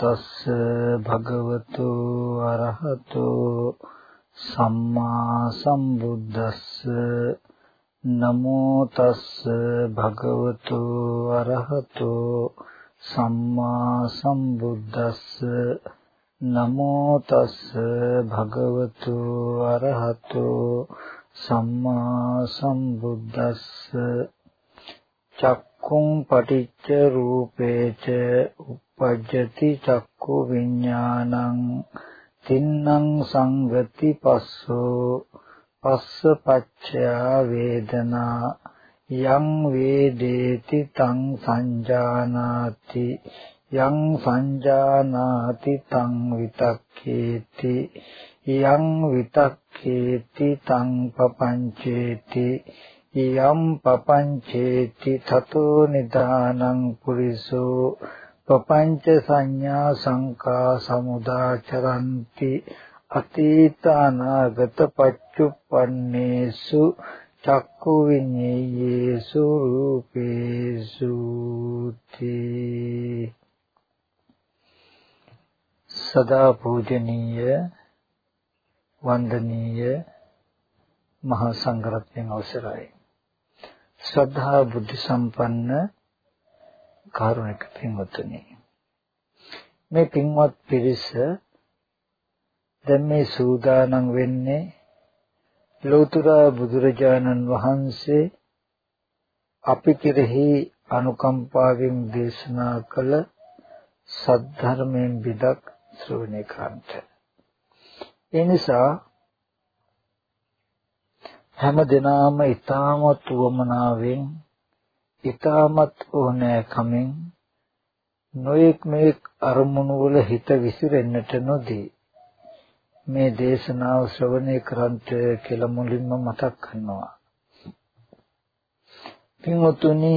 නමෝ තස් භගවතු අරහතු සම්මා සම්බුද්දස්ස නමෝ තස් භගවතු අරහතු සම්මා සම්බුද්දස්ස නමෝ තස් භගවතු අරහතු සම්මා සම්බුද්දස්ස චක්කුම් පටිච්ච රූපේච උපජ්ජති චක්කු විඥානං තින්නම් සංගති පස්සෝ පස්ස පච්චයා වේදනා යං වේදේති තං සංජානාති යං සංජානාති තං විතක්කේති යං විතක්කේති තං පපංචේති යම් පපංචේති තතෝ නිදානං පුරිසෝ පపంచ සංඥා සංකා සමුදාචරಂತಿ අතීතානාගත පච්චුප්පන්නේසු චක්කු විඤ්ඤේයේසු රූපේසු තී සදා පූජනීය වන්දනීය මහා සංඝරත්නයන් අවසරයි. ශ්‍රද්ධා බුද්ධ සම්පන්න කාරුණික පින්වත්නි මේ පින්වත් පිරිස දැන් මේ සූදානම් වෙන්නේ ලෝතර බුදුරජාණන් වහන්සේ අපි කෙරෙහි අනුකම්පාවෙන් දේශනා කළ සද්ධර්මයෙන් විදක් ශ්‍රවණය කරන්ට. ඒ නිසා හැම දිනාම ඊ타මත් වමනාවෙන් ඊ타මත් ඕනෑකමින් නොඑක් නොඑක් අරමුණු වල හිත විසිරෙන්නට නොදී මේ දේශනාව ශ්‍රවණය කරන්ට කියලා මුලින්ම මතක් කරනවා. පින්වතුනි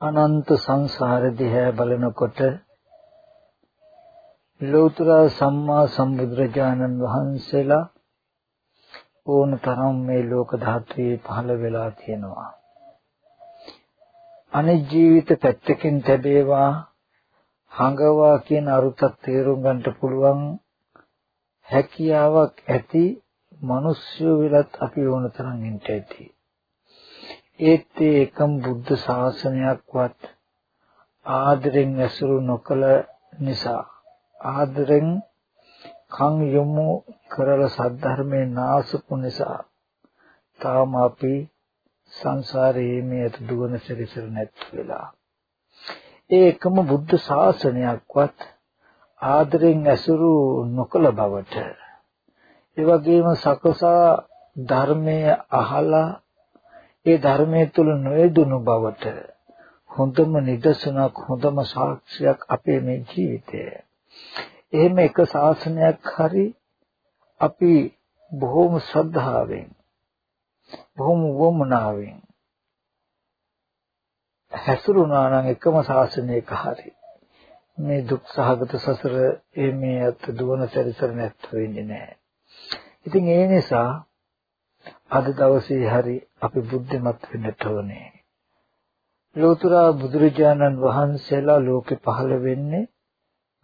අනන්ත සංසාර දිහා බලනකොට ලෝතර සම්මා සම්බුදුරජාණන් වහන්සේලා ඕන තරම් මේ ලෝක ධාතුවේ පහළ වෙලා තියෙනවා. අනිත් ජීවිත පැත්තකින් තැබේවා හඟවා කියන අරුතක් තේරුම් ගන්නට පුළුවන් හැකියාවක් ඇති මිනිස්සු විලත් අපි ඕන තරම් ඉන්න ඇති. ඒත් ඒකම් බුද්ධ ශාසනයක්වත් ආදරෙන් ඇසුරු නොකළ නිසා ආදරෙන් කන් යොමු කරලා සද්ධර්මයේ නාසපු නිසා තාම අපි සංසාරයේ මේ අත දුවන සැරිසර නැත් වෙලා ඒ එකම බුද්ධ ශාසනයක්වත් ආදරෙන් ඇසුරු නොකළ බවට ඒ වගේම සකසා ධර්මයේ අහලා ඒ ධර්මයේ තුල නොයදුණු බවට හොඳම නිදර්ශනක් හොඳම සාක්ෂියක් අපේ මේ ජීවිතය. එහෙම එක ශාසනයක් හරි අපි බොහොම ශ්‍රද්ධාවෙන් බොහොම වමනාවෙන් හැසිරුණා නම් එකම ශාසනයක හරි මේ දුක් සහගත සසර මේ අත් දුවන සැරිසර නැත් වෙන්නේ නැහැ. ඉතින් ඒ නිසා අද දවසේ හරි අපි බුද්ධිමත් වෙන්නට ඕනේ. ලෝතර බුදුරජාණන් වහන්සේලා ලෝකෙ පහළ වෙන්නේ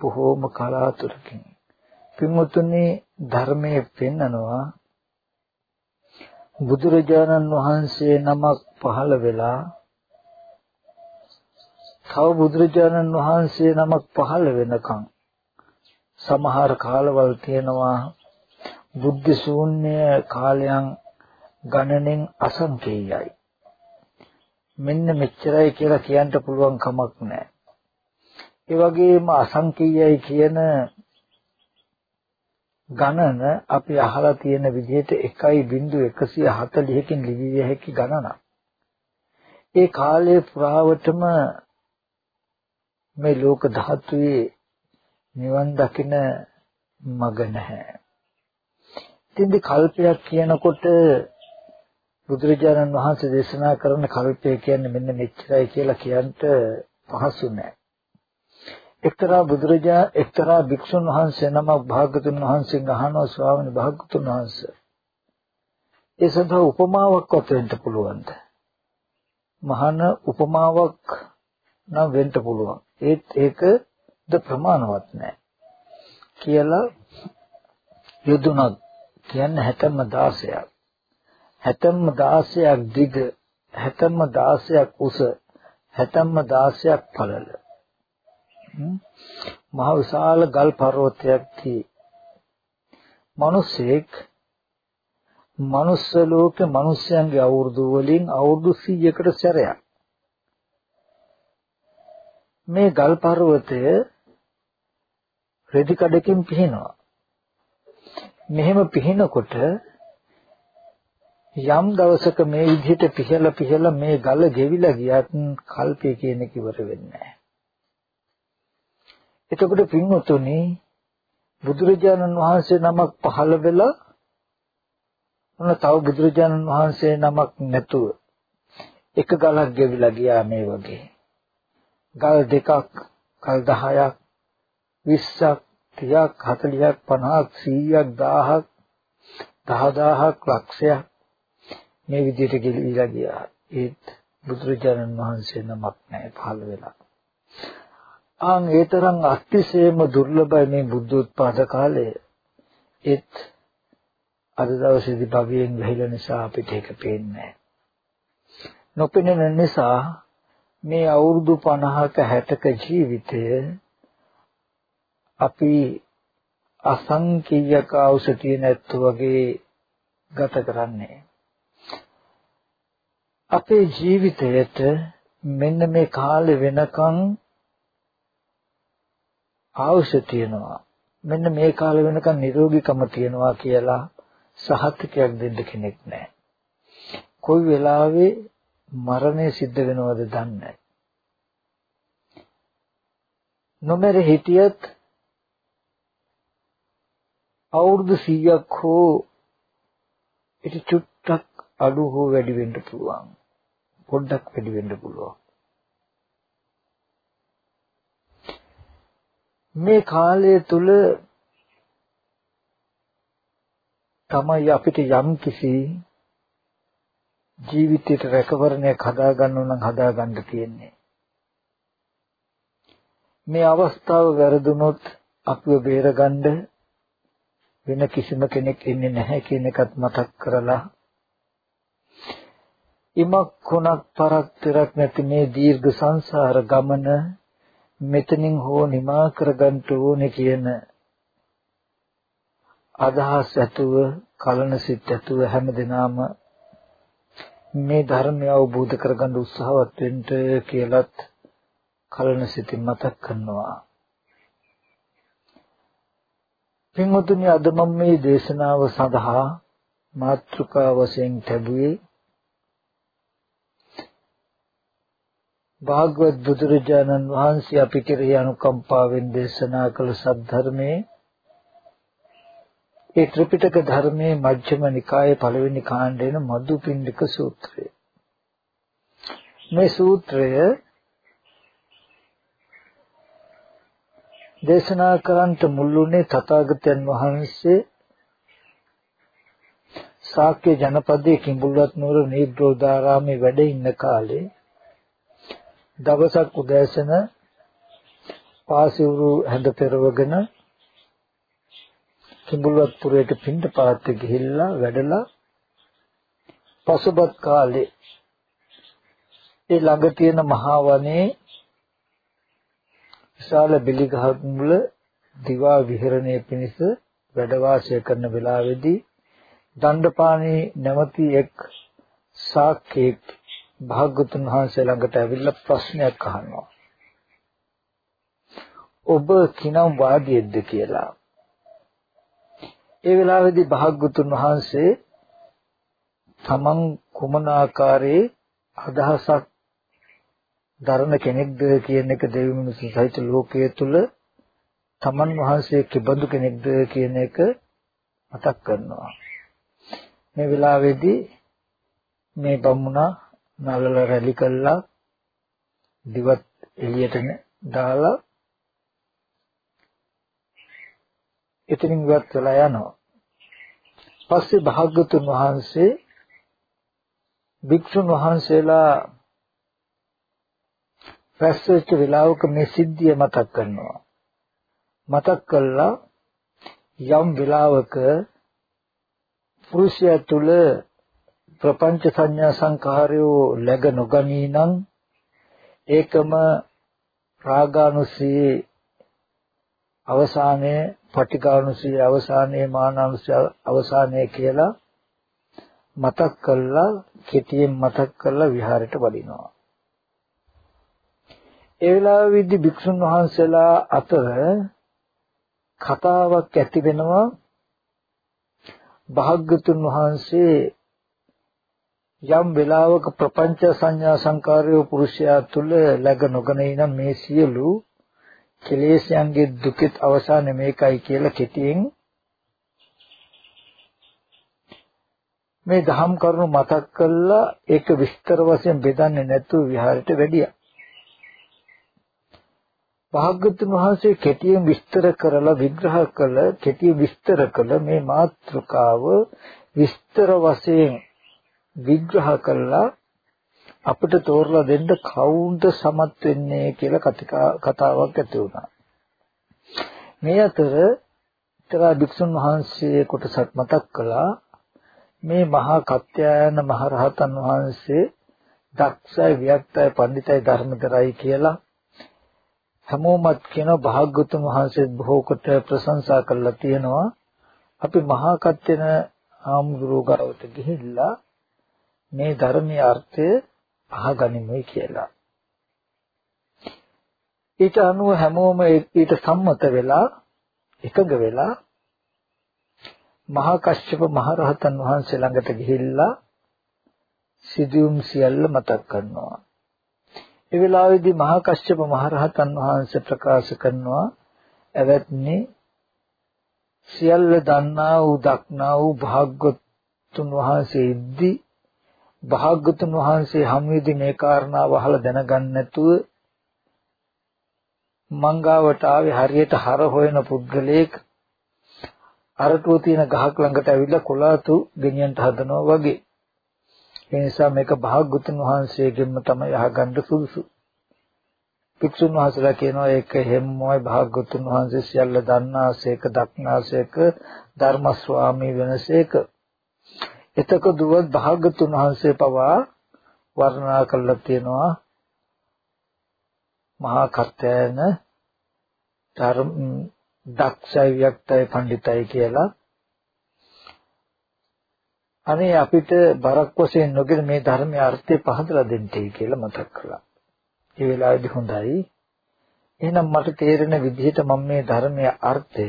බොහෝම කලාතුරකින්. පින්වතුනි ධර්මයේ පෙන්නනවා බුදුරජාණන් වහන්සේ නමක් පහළ වෙලා තව බුදුරජාණන් වහන්සේ නමක් පහළ වෙනකන් සමහර කාලවල තියෙනවා බුද්ධ ශූන්‍ය කාලයන් ගණනෙන් අසංකේයයි. මෙන්න මෙච්චරයි කියලා කියන්න පුළුවන් කමක් නැහැ. ඒ වගේම අසංකේයයි කියන ගණන අපි අහලා තියෙන විදිහට 1.140කින් ලිවිය හැකි ගණනක්. ඒ කාලයේ පුරාවටම මේ ලෝක ධාතුවේ නිවන් දකින මග නැහැ. ඉතින්දි කල්පයක් කියනකොට බුදුරජාණන් වහන්සේ දේශනා කරන කල්පය කියන්නේ මෙන්න මෙච්චරයි කියලා කියන්න පහසු නෑ. එක්තරා බුදුරජා එක්තරා භික්ෂුන් වහන්සේ නමක් භාගතුන් වහන්සේගෙන් අහනවා ස්වාමීන් භාගතුන් වහන්සේ ඒ සඳහා උපමාවක් වෙන්න පුළුවන්ද? මහාන උපමාවක් නම් වෙන්න පුළුවන්. ඒත් ඒකද ප්‍රමාණවත් නැහැ කියලා යොදුනක් කියන්නේ හැතැම්ම 16ක් හැතැම්ම 16ක් දිග හැතැම්ම 16ක් උස හැතැම්ම 16ක් පළල මහ විශාල ගල් පර්වතයක් තී මිනිසෙක් මනුස්ස ලෝකේ මිනිස්යන්ගේ අවුරුදු වලින් අවුරුදු 100කට සැරයක්. මේ ගල් පර්වතය රෙදි කඩකින් පිහිනවා. මෙහෙම පිහිනකොට යම් දවසක මේ විදිහට පිහලා පිහලා මේ ගල ගෙවිලා ගියත් කල්පය කියන එක ඉවර වෙන්නේ නැහැ. එතකොට පින්වතුනි බුදුරජාණන් වහන්සේ නමක් පහළ වෙලා මොන තව බුදුරජාණන් වහන්සේ නමක් නැතුව එක ගලක් ගෙවිලා ගියා මේ වගේ. ගල් දෙකක්, ගල් 10ක්, 20ක්, 30ක්, 40ක්, 50ක්, 100ක්, 1000ක්, 10000ක්, ලක්ෂයක් මේ විදිහට ගෙලිලා ගියා. ඒත් බුදුරජාණන් වහන්සේ නමක් නැහැ පහළ වෙලා. ආන් ඒ තරම් අතිශයම දුර්ලභයි මේ බුද්ධ උත්පාද කාලය. ඒත් අද දවසේදී භවයෙන් වැහිලා නිසා අපිට ඒක පේන්නේ නැහැ. නොපෙනෙන නිසා මේ අවුරුදු 50ක 60ක ජීවිතය අපි අසංකීයක ඖෂධිය නැත්තු වගේ ගත කරන්නේ අපේ ජීවිතයට මෙන්න මේ කාලේ වෙනකන් අවශ්‍ය තියෙනවා මෙන්න මේ කාලේ වෙනකන් නිරෝගීකම තියෙනවා කියලා සහතිකයක් දෙන්න කෙනෙක් නැහැ. කොයි වෙලාවෙ මරණය සිද්ධ වෙනවද දන්නේ නැහැ. නොමර හිටියත් අවුරුදු 100ක් හෝ ඉති චුට්ටක් අඩු හෝ වැඩි වෙන්න පුළුවන්. පොඩ්ඩක් වැඩි වෙන්න පුළුවන්. මේ කාලය තුල තමයි අපිට යම් කිසි ජීවිතයට රැකවරණයක් හදාගන්න නම් හදාගන්න තියෙන්නේ. මේ අවස්ථාව වැරදුනොත් අපිව බේරගන්න වෙන කිසිම කෙනෙක් ඉන්නේ නැහැ කියන එකත් මතක් කරලා ඉමක් කොනක් පරක් තරක් නැති මේ දීර්ඝ සංසාර ගමන මෙතනින් හෝ නිමා කරගන්න ඕනේ කියන අදහස් ඇතුව කලන සිත් ඇතුව හැමදෙනාම මේ ධර්මය අවබෝධ කරගන්න උත්සාහවත් වෙන්න කියලත් කලන සිතින් මතක් කරනවා. පින්වතුනි අද මම මේ දේශනාව සඳහා මාතෘකා වශයෙන් ලැබුවේ භාගවත් බුදුරජාණන් වහන්සේ අපි කෙරෙහි අනුකම්පාවෙන් දේශනා කළ සද්ධර්මයේ ඒ ත්‍රිපිටක ධර්මයේ මජ්ක්‍ධිම නිකායේ පළවෙනි කාණ්ඩේන මදුපිණ්ඩික සූත්‍රය. මේ සූත්‍රය දේශනා කරන්නට මුල්ුණේ තථාගතයන් වහන්සේ ශාක්‍ය ජනපදයේ කිඹුල්වත් නුවර නීබ්‍රෝධාරාමේ වැඩ ඉන්න කාලේ දවසක් උදෑසන පාසිවුරු හැඳ පෙරවගෙන කිඹුල්වත් පුරයට පින්ඩ පාත්‍ය ගිහිල්ලා වැඩලා පසුබත් කාලේ ඒ ළඟ තියෙන මහා වනයේ විශාල බිලි ගහක් මුල දිවා විහරණය පිණිස වැඩ වාසය කරන වෙලාවේදී දණ්ඩපාණී නැමැති එක් ශාක්‍යයෙක් භාග්‍යතුන් වහන්සේ ළඟට ඇවිල්ලා ප්‍රශ්නයක් අහනවා. ඔබ කිනම් වාදියෙක්ද කියලා. ඒ වෙලාවේදී භාග්‍යතුන් වහන්සේ තමන් කුමන ආකාරයේ අදහසක් දරන කෙනෙක්ද කියන එක දෙවි මිනිසු සහිත ලෝකයේ තුල තමන් වහන්සේ කිබඳු කෙනෙක්ද කියන එක මතක් කරනවා. මේ වෙලාවේදී මේ බමුණා නලල රැලි කළා දිවත් එළියට දාලා එතනින් ඉවත් වෙලා යනවා. පස්සේ භාග්‍යතුන් වහන්සේ භික්ෂුන් වහන්සේලා රැස් වෙච්ච වෙලාවක මේ සිද්ධිය මතක් කරනවා. මතක් කළා යම් වෙලාවක පුරුෂයා තුල ප්‍රපංච සංඥා සංඛාරයෝ läග නොගනී නම් ඒකම රාගානුසී අවසානයේ පටිඝානුසී අවසානයේ මානානුසී අවසානයේ කියලා මතක් කළා කෙටියෙන් මතක් කරලා විහාරයට වඩිනවා. ඒ වෙලාවේදී භික්ෂුන් වහන්සේලා අතර කතාවක් ඇති වෙනවා භාග්‍යතුන් වහන්සේ යම් වෙලාවක ප්‍රපංච සංඥා සංකාරය පුරුෂයා තුල läග නොගනේ නම් මේ සියලු කෙලෙස්යන්ගේ දුකෙත් අවසානය මේකයි කියලා කෙටියෙන් මේ දහම් කරුණු මතක් කළා. ඒක විස්තර වශයෙන් බෙදන්නේ නැතුව විහාරයට වැඩියා. භාග්‍යතුන් වහන්සේ කෙටියෙන් විස්තර කරලා විග්‍රහ කළ. කෙටි විස්තර කළ. මේ මාත්‍රකාව විස්තර වශයෙන් විග්‍රහ කළා අපිට තෝරලා දෙන්න කවුද සමත් වෙන්නේ කියලා කතාවක් ඇති වුණා. මේ අතර තරා භික්ෂුන් වහන්සේ කොටසක් මතක් කළා මේ මහා කත්යායන මහරහතන් වහන්සේ දක්ෂයි වික්තයි පඬිතයි ධර්මතරයි කියලා හැමෝමත් කියන භාග්‍යතුන් වහන්සේ බොහෝ කොට ප්‍රශංසා කළා තියෙනවා අපි මහා කත්යන ආමුදුරු ගාවට ගිහිල්ලා මේ ධර්මයේ අර්ථය අහගනිමුයි කියලා. ඊට අනුව හැමෝම ඊට සම්මත වෙලා එකග වෙලා මහා කශ්‍යප මහරහතන් වහන්සේ ළඟට ගිහිල්ලා සිදුවුම් සියල්ල මතක් කරනවා. ඒ වෙලාවේදී මහා කශ්‍යප මහරහතන් වහන්සේ ප්‍රකාශ කරනවා එවත්නි සියල්ල දන්නා වූ දක්නා වූ භාග්‍යතුන් වහන්සේ ඉද්දී භාග්‍යතුන් වහන්සේ හමුවේදී මේ කාරණාව අහලා දැනගන්න නැතුව මංගාවට ආවේ හරියට හර හොයන පුද්ගලයෙක් අරටුව තියෙන ගහක් ළඟට ඇවිල්ලා කොලාතු ගෙනියන්න හදනවා වගේ. ඒ නිසා මේක භාග්‍යතුන් වහන්සේගෙන්ම තමයි අහගන්න සුදුසු. භික්ෂුන් වහන්සේලා කියනවා ඒක හැමෝයි භාග්‍යතුන් වහන්සේ සියල්ල දන්නාසේක දක්නාසේක ධර්ම ස්වාමී වෙනසේක එතකොදුවත් භාගතුන් වහන්සේ පවා වර්ණනා කළා තියෙනවා මහා කර්තයන ධර්ම දක්ෂයි වික්තයි පඬිතයි කියලා අනේ අපිට බරක් වශයෙන් නොගෙන මේ ධර්මයේ අර්ථය පහදලා දෙන්නයි කියලා මතක් කළා. ඒ වෙලාවේදී හොඳයි. එහෙනම් මට තේරෙන විදිහට මම මේ ධර්මයේ අර්ථය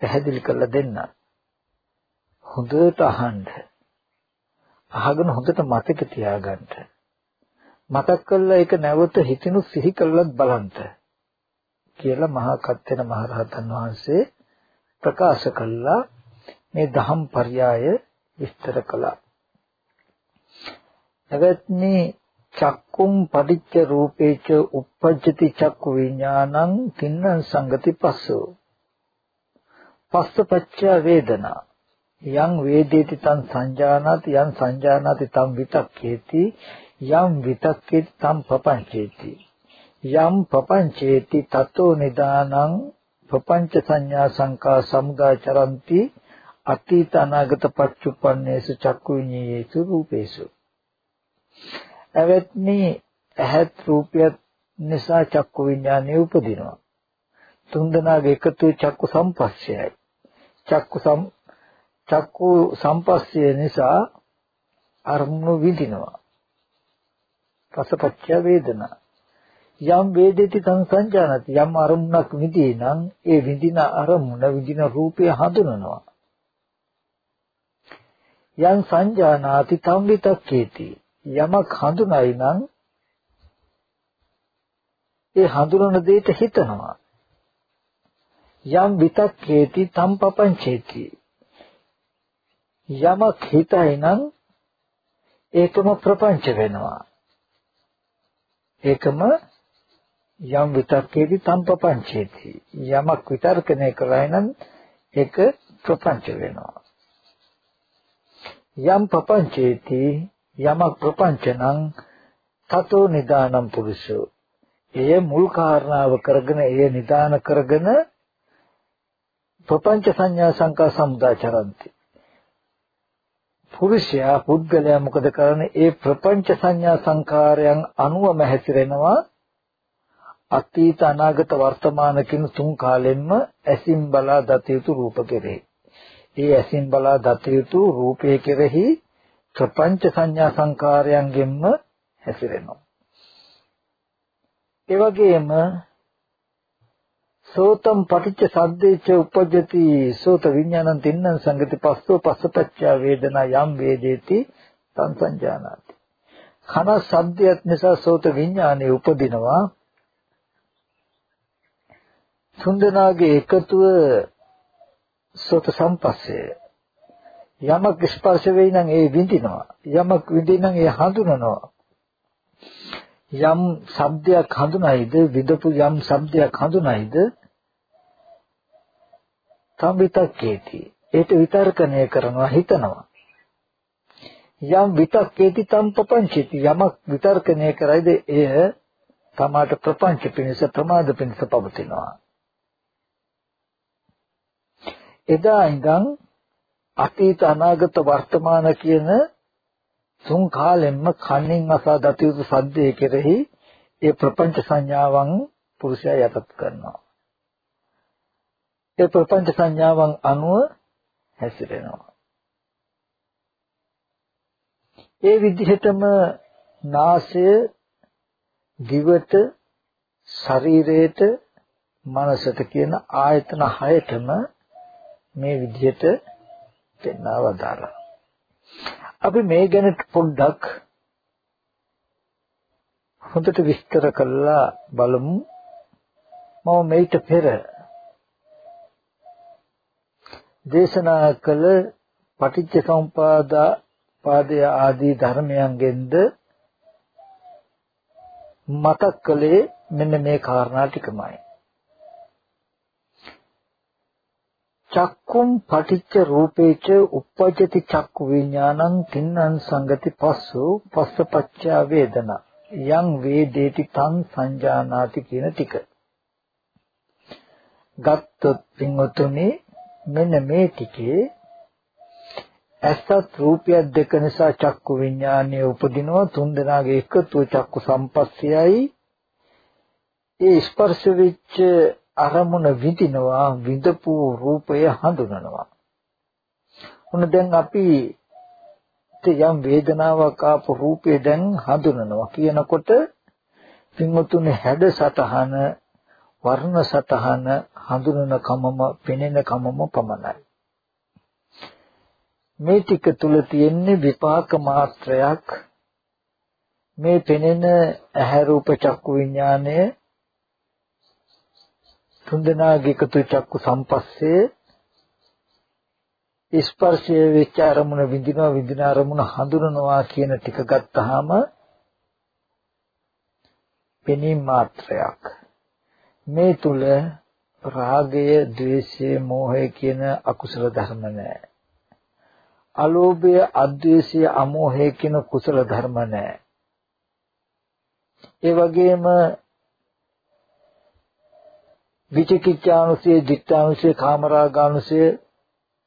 පැහැදිලි කරලා දෙන්නම්. හොඳට අහන්න. අහගෙන හොඳට මතක තියාගන්න. මතක් කළා ඒක නැවත හිතිනු සිහි කළත් බලන්න. කියලා මහා කත්තෙන මහරහතන් වහන්සේ ප්‍රකාශ කළා මේ දහම් පర్యాయ විස්තර කළා. එවත්නි චක්කුම් පටිච්ච රූපේච uppajjati චක්කු විඥානං තින්න සංගති පස්සෝ. පස්ස පච්ච වේදනා යං වේදේති තං සංජානාති යං සංජානාති තං විතක්කේති යම් විතක්කේති තං පපංචේති. යම් පපංචේති තතෝ නිදානං පපංච සංඥා සංකා සමුදාචරಂತಿ අතීත අනාගත පච්චුප්පන්නේසු චක්කු විඤ්ඤේසු රූපේසු. එවත්නි ඇහත් රූපයත් නිසා චක්කු විඥානය උපදිනවා. තුන්දනාගේ එකතු චක්කු සම්පස්සයයි චක්කු සම් චක්කු සම්පස්සය නිසා අරමුණු විඳිනවා. රසපච්ච වේදනා. යම් වේදේති සංසංජානති යම් අරමුණක් විඳී නම් ඒ විඳින අරමුණ විඳින රූපය හඳුනනවා. යම් සංජානාති තම් විතක්කේති යමක් හඳුනයි නම් ඒ හඳුනන දෙයට හිතනවා. යම් විතක්කේති තම් පපංචේති යමක් හිතයි නම් ඒකම ප්‍රපංච වෙනවා. ඒකම යම් විතක්කේදී තම්පපංචේති. යමක් විතර්කණය කරයි නම් ඒක ප්‍රපංච වෙනවා. යම් ප්‍රපංචේති යමක් ප්‍රපංච නම් තතෝ නිදානම් පුරුෂෝ එය මුල් කාරණාව කරගෙන එය නිදාන කරගෙන ප්‍රපංච සංඥා සංකා සමුදාචරಂತಿ පුරුෂයා පුද්ගලයා මොකද කරන්නේ ඒ ප්‍රපංච සංඥා සංකාරයන් අනුවම හැසිරෙනවා අතීත අනාගත වර්තමාන කියන තුන් කාලෙන්න ඇසින් බලා දත යුතු රූප කෙරෙහි. ඒ ඇසින් බලා දත යුතු රූපයේ කෙරෙහි ප්‍රපංච සංඥා සංකාරයන්ගෙන්ම හැසිරෙනවා. ඒ වගේම සෝතම් පටිච්ච සද්දේච උපජ්ජති සෝත විඥානං තින්නං සංගති පස්සෝ පස්සපච්චා වේදනා යම් වේදේති තං සංජානාති. කන සද්දයක් නිසා සෝත විඥානේ උපදිනවා. තුන්දෙනාගේ එකතුව සෝත සම්පස්සේ. යමක් ස්පර්ශ වෙයි නම් ඒ විඳිනවා. යමක් විඳින නම් ඒ හඳුනනවා. යම් ශබ්දයක් හඳුනයිද විදපු යම් ශබ්දයක් හඳුනයිද සම්විතක්කේති ඒක විතර්කණය කරනවා හිතනවා. යම් විතක්කේති තම් ප්‍රපංචේති. යමක් විතර්කණය කරයිද එය තමාට ප්‍රපංච පිණිස ප්‍රමාද පිණිස පවතිනවා. එදා ඉඳන් අතීත අනාගත වර්තමාන කියන තුන් කාලෙම්ම කන්නින් අසා දත යුතු සද්දේ කෙරෙහි ඒ ප්‍රපංච සංඥාවන් පුරුෂයා යටත් කරනවා. ඒ ප්‍රපංච සංඥාවන් අනුව හැසිරෙනවා. ඒ විදිහටම නාසය දිවට ශරීරයට මනසට කියන ආයතන හයතම මේ විදිහට පෙන්වවදාලා. අපි මේ ගැන පොඩ්ඩක් හොඳට විස්තර කරලා බලමු. මම මේිට පෙර දේශනා කළ පටිච්ච සමුපාද පාදය ආදී ධර්මයන්ගෙන්ද මතක් කළේ මෙන්න මේ කාරණා ටිකමයි. චක්කුම් පටිච්ච රූපේච uppajjati චක්කු විඥානං තින්නං සංගති පස්සෝ පස්සපච්චා වේදනා යං වේදේති තං සංජානාති කියන ටික. ගත්තොත් පින්වතුනි මෙන්න මේ ටිකේ ඇසත් රූපයක් දෙක නිසා චක්කු විඥානය උපදිනවා තුන් දෙනාගේ එකතු චක්කු සම්පස්සයයි ඒ ස්පර්ශ වෙච්ච අරමුණ විඳිනවා විඳපු රූපය හඳුනනවා. උන දැන් අපි යම් වේදනාවක් ආපු රූපේ දැන් හඳුනනවා කියනකොට පින්වතුනේ හැඩ සතහන වර්ණ සතහන හඳුනන කමම පෙනෙන කමම පමණයි. මේ ටික තුල තියෙන්නේ විපාක මාත්‍රයක් මේ පෙනෙන ඇහැ රූප චක්කු විඥානය තුන්දෙනාගේ එකතු චක්කු සම්පස්සේ ස්පර්ශයේ වෙච්ච අරමුණ විඳිනවා විඳින අරමුණ හඳුනනවා කියන ටික ගත්තාම පෙනීම මාත්‍රයක් මේ තුල රාගය, ద్వේෂය, මෝහය කියන අකුසල ධර්ම නැහැ. අලෝභය, අද්වේෂය, අමෝහය කියන කුසල ධර්ම නැහැ. ඒ වගේම විචිකිච්ඡානුසය, දික්ඨානුසය, කාමරාගානුසය,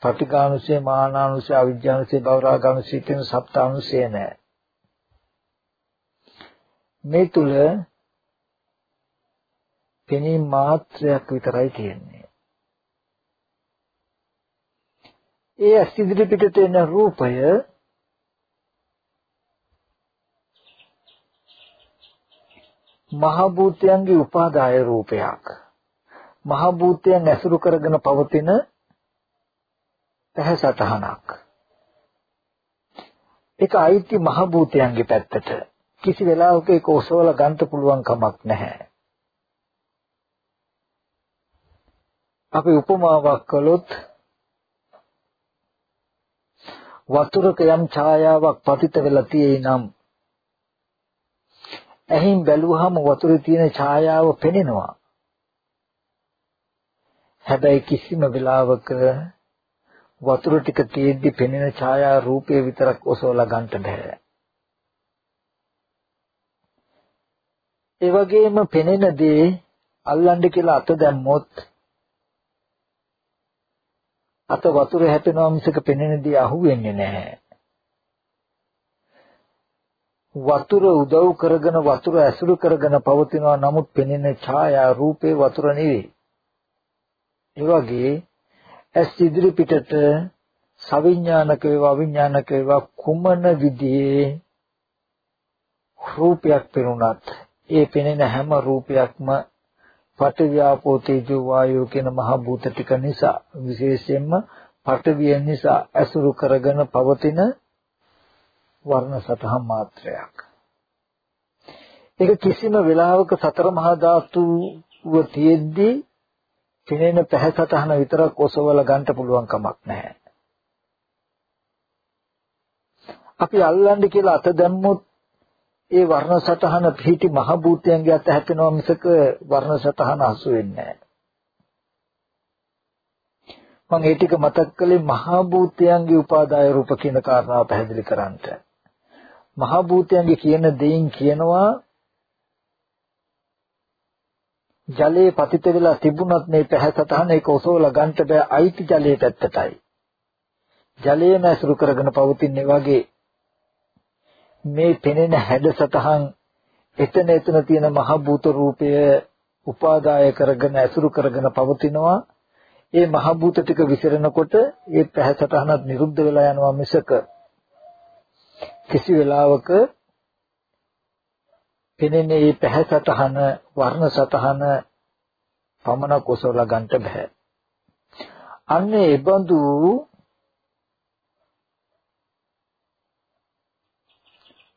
පටිඝානුසය, මානානුසය, අවිජ්ජානුසය, භවරාගානුසය කියන සප්තානුසය නැහැ. මේ තුල පෙනීම මාත්‍රයක් විතරයි තියෙන්නේ. ඒ ඇස් ඉදිරි පිටට එන රූපය මහ භූතයන්ගේ උපාදාය රූපයක්. මහ භූතයන් ඇසුරු කරගෙන පවතින පැහැසටහනක්. ඒක අයිති මහ භූතයන්ගේ පැත්තට. කිසි වෙලාවක ඒක ඔසවලා ගන්න පුළුවන් කමක් නැහැ. අපි උපමාවක් කළොත් වතුරක යම් ඡායාවක් පතිත වෙලා තියෙයි නම් ඇහින් බැලුවහම වතුරේ තියෙන ඡායාව පෙනෙනවා. හැබැයි කිසිම වෙලාවක වතුර ටික තියෙද්දි පෙනෙන ඡායා රූපය විතරක් ඔසවලා ගන්න බෑ. ඒ වගේම පෙනෙන දේ අල්ලන්න කියලා අත දැම්මොත් අත වතුර හැපෙනවා මිසක පෙනෙන දේ අහුවෙන්නේ නැහැ. වතුර උදව් කරගෙන වතුර ඇසුරු කරගෙන පවතිනවා නමුත් පෙනෙන ඡායා රූපේ වතුර නෙවෙයි. ඒ වගේ ඇස් ඉදිරි පිටට සවිඥානික වේවා අවිඥානික වේවා කුමන විදිහේ රූපයක් පෙනුනත් ඒ පෙනෙන හැම රූපයක්ම පඨවියාපෝ තේජෝ වායෝ කියන මහ භූත ටික නිසා විශේෂයෙන්ම පඨවිය නිසා ඇසුරු කරගෙන පවතින වර්ණ සතහන් මාත්‍රයක්. ඒක කිසිම වෙලාවක සතර මහා ධාතුව තියෙද්දී පෙනෙන පැහැසතහන විතරක් ඔසවල ගන්න පුළුවන් කමක් නැහැ. අපි අල්ලන්න කියලා අත දැම්මොත් ඒ වර්ණ සතහන පිහිටි මහ භූතයන්ගේ අත හැපෙනවා මිසක වර්ණ සතහන අසු වෙන්නේ නැහැ. මම ඒ ටික මතක් කළේ මහා භූතයන්ගේ උපාදාය රූප කියන කාරණාව පැහැදිලි කරන්නට. මහා භූතයන්ගේ කියන දෙයින් කියනවා ජලයේ පතිත වෙලා තිබුණත් මේ පැහැසතහන ඒක ඔසවලා ගන්නට බෑ අයිති ජලයේ පැත්තටයි. ජලයේම ඇසුරු කරගෙන පවතින්නේ වගේ මේ පෙනෙන හැඩසතහන් එතන එතන තියෙන මහ භූත රූපය උපාදාය කරගෙන ඇසුරු කරගෙන පවතිනවා ඒ මහ භූත ටික විසිරෙනකොට ඒ පැහැසතහනත් නිරුද්ධ වෙලා යනවා මිසක කිසි වෙලාවක පෙනෙන මේ පැහැසතහන වර්ණ සතහන පමණ කොසවලා ගන්නට බෑ. අන්න ඒ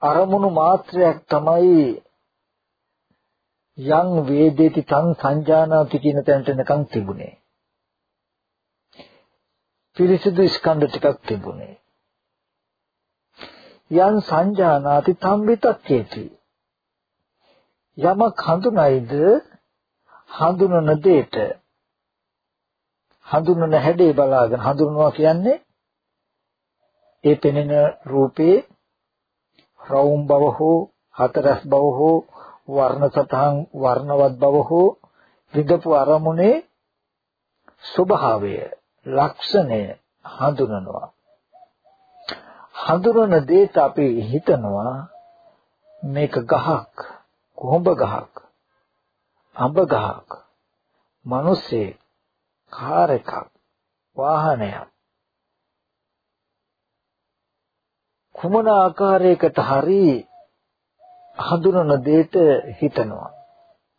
අරමුණු මාත්‍රයක් තමයි යම් වේදේති තං සංජානාති කියන තැනට නිකන් තිබුණේ. පිරිසිදු ස්කන්ධ ටිකක් තිබුණේ. යම් සංජානාති තම් විතක්කේති. යමක් හඳුනයිද හඳුනන දෙයට හඳුනන හැඩේ බලාගෙන හඳුනනවා කියන්නේ ඒ පෙනෙන රූපේ රවුම් බව හෝ හතරස් බව හෝ වර්ණ සතහන් වර්ණවත් බව හෝ විදපු අරමුණේ ස්වභාවය ලක්ෂණය හඳුනනවා. හඳුනන දේට අපි හිතනවා මේක ගහක් කොහොඹ ගහක් අඹ ගහක් මිනිස්සේ කාර් එකක් වාහනයක්. කුමන ආකාරයකට හරි හඳුනන දෙයට හිතනවා.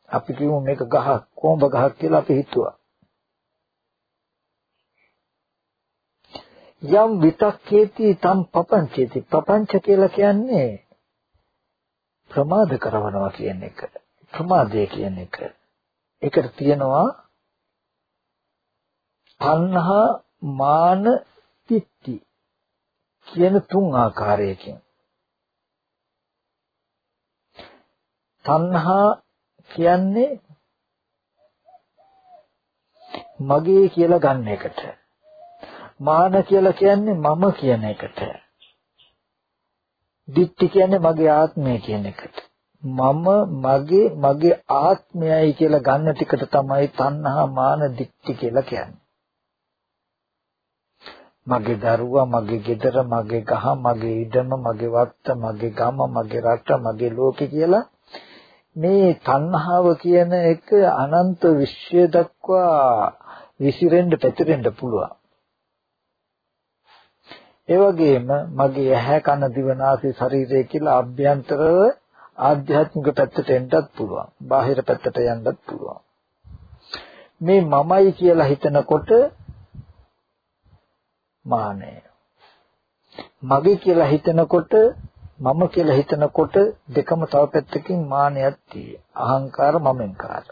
අපි කියමු මේක ගහක් කොඹ ගහක් කියලා අපි හිතුවා. යම් විතක්කේති තම් පපංචේති පපංච කියලා කියන්නේ ප්‍රමාද කරනවා කියන එක. ප්‍රමාදය කියන එක. ඒකට තියෙනවා තණ්හා මාන තිත්ති කියන තුන් ආකාරයකින්. තණ්හා කියන්නේ මගේ කියලා ගන්න එකට. මාන කියලා කියන්නේ මම කියන එකට. දිට්ඨි කියන්නේ මගේ ආත්මය කියන එකට. මම මගේ මගේ ආත්මයයි කියලා ගන්න ටිකට තමයි තණ්හා මාන දිට්ඨි කියලා කියන්නේ. මගේ දරුවා, මගේ ගෙදර, මගේ ගහ, මගේ ඉඩම, මගේ වත්ත, මගේ ගම, මගේ රට, මගේ ලෝකේ කියලා මේ තණ්හාව කියන එක අනන්ත විශ්වය දක්වා විසිරෙන්න පැතිරෙන්න පුළුවන්. ඒ වගේම මගේ ඇහැ කන දිව නාසය ශරීරය කියලා අභ්‍යන්තරව ආධ්‍යාත්මික පැත්තට එන්නත් පුළුවන්. බාහිර පැත්තට යන්නත් පුළුවන්. මේ මමයි කියලා හිතනකොට මානය. මගේ කියලා හිතනකොට මම කියලා හිතනකොට දෙකම තව පැත්තකින් මානයක් තියෙනවා. අහංකාර මමෙන්කාර.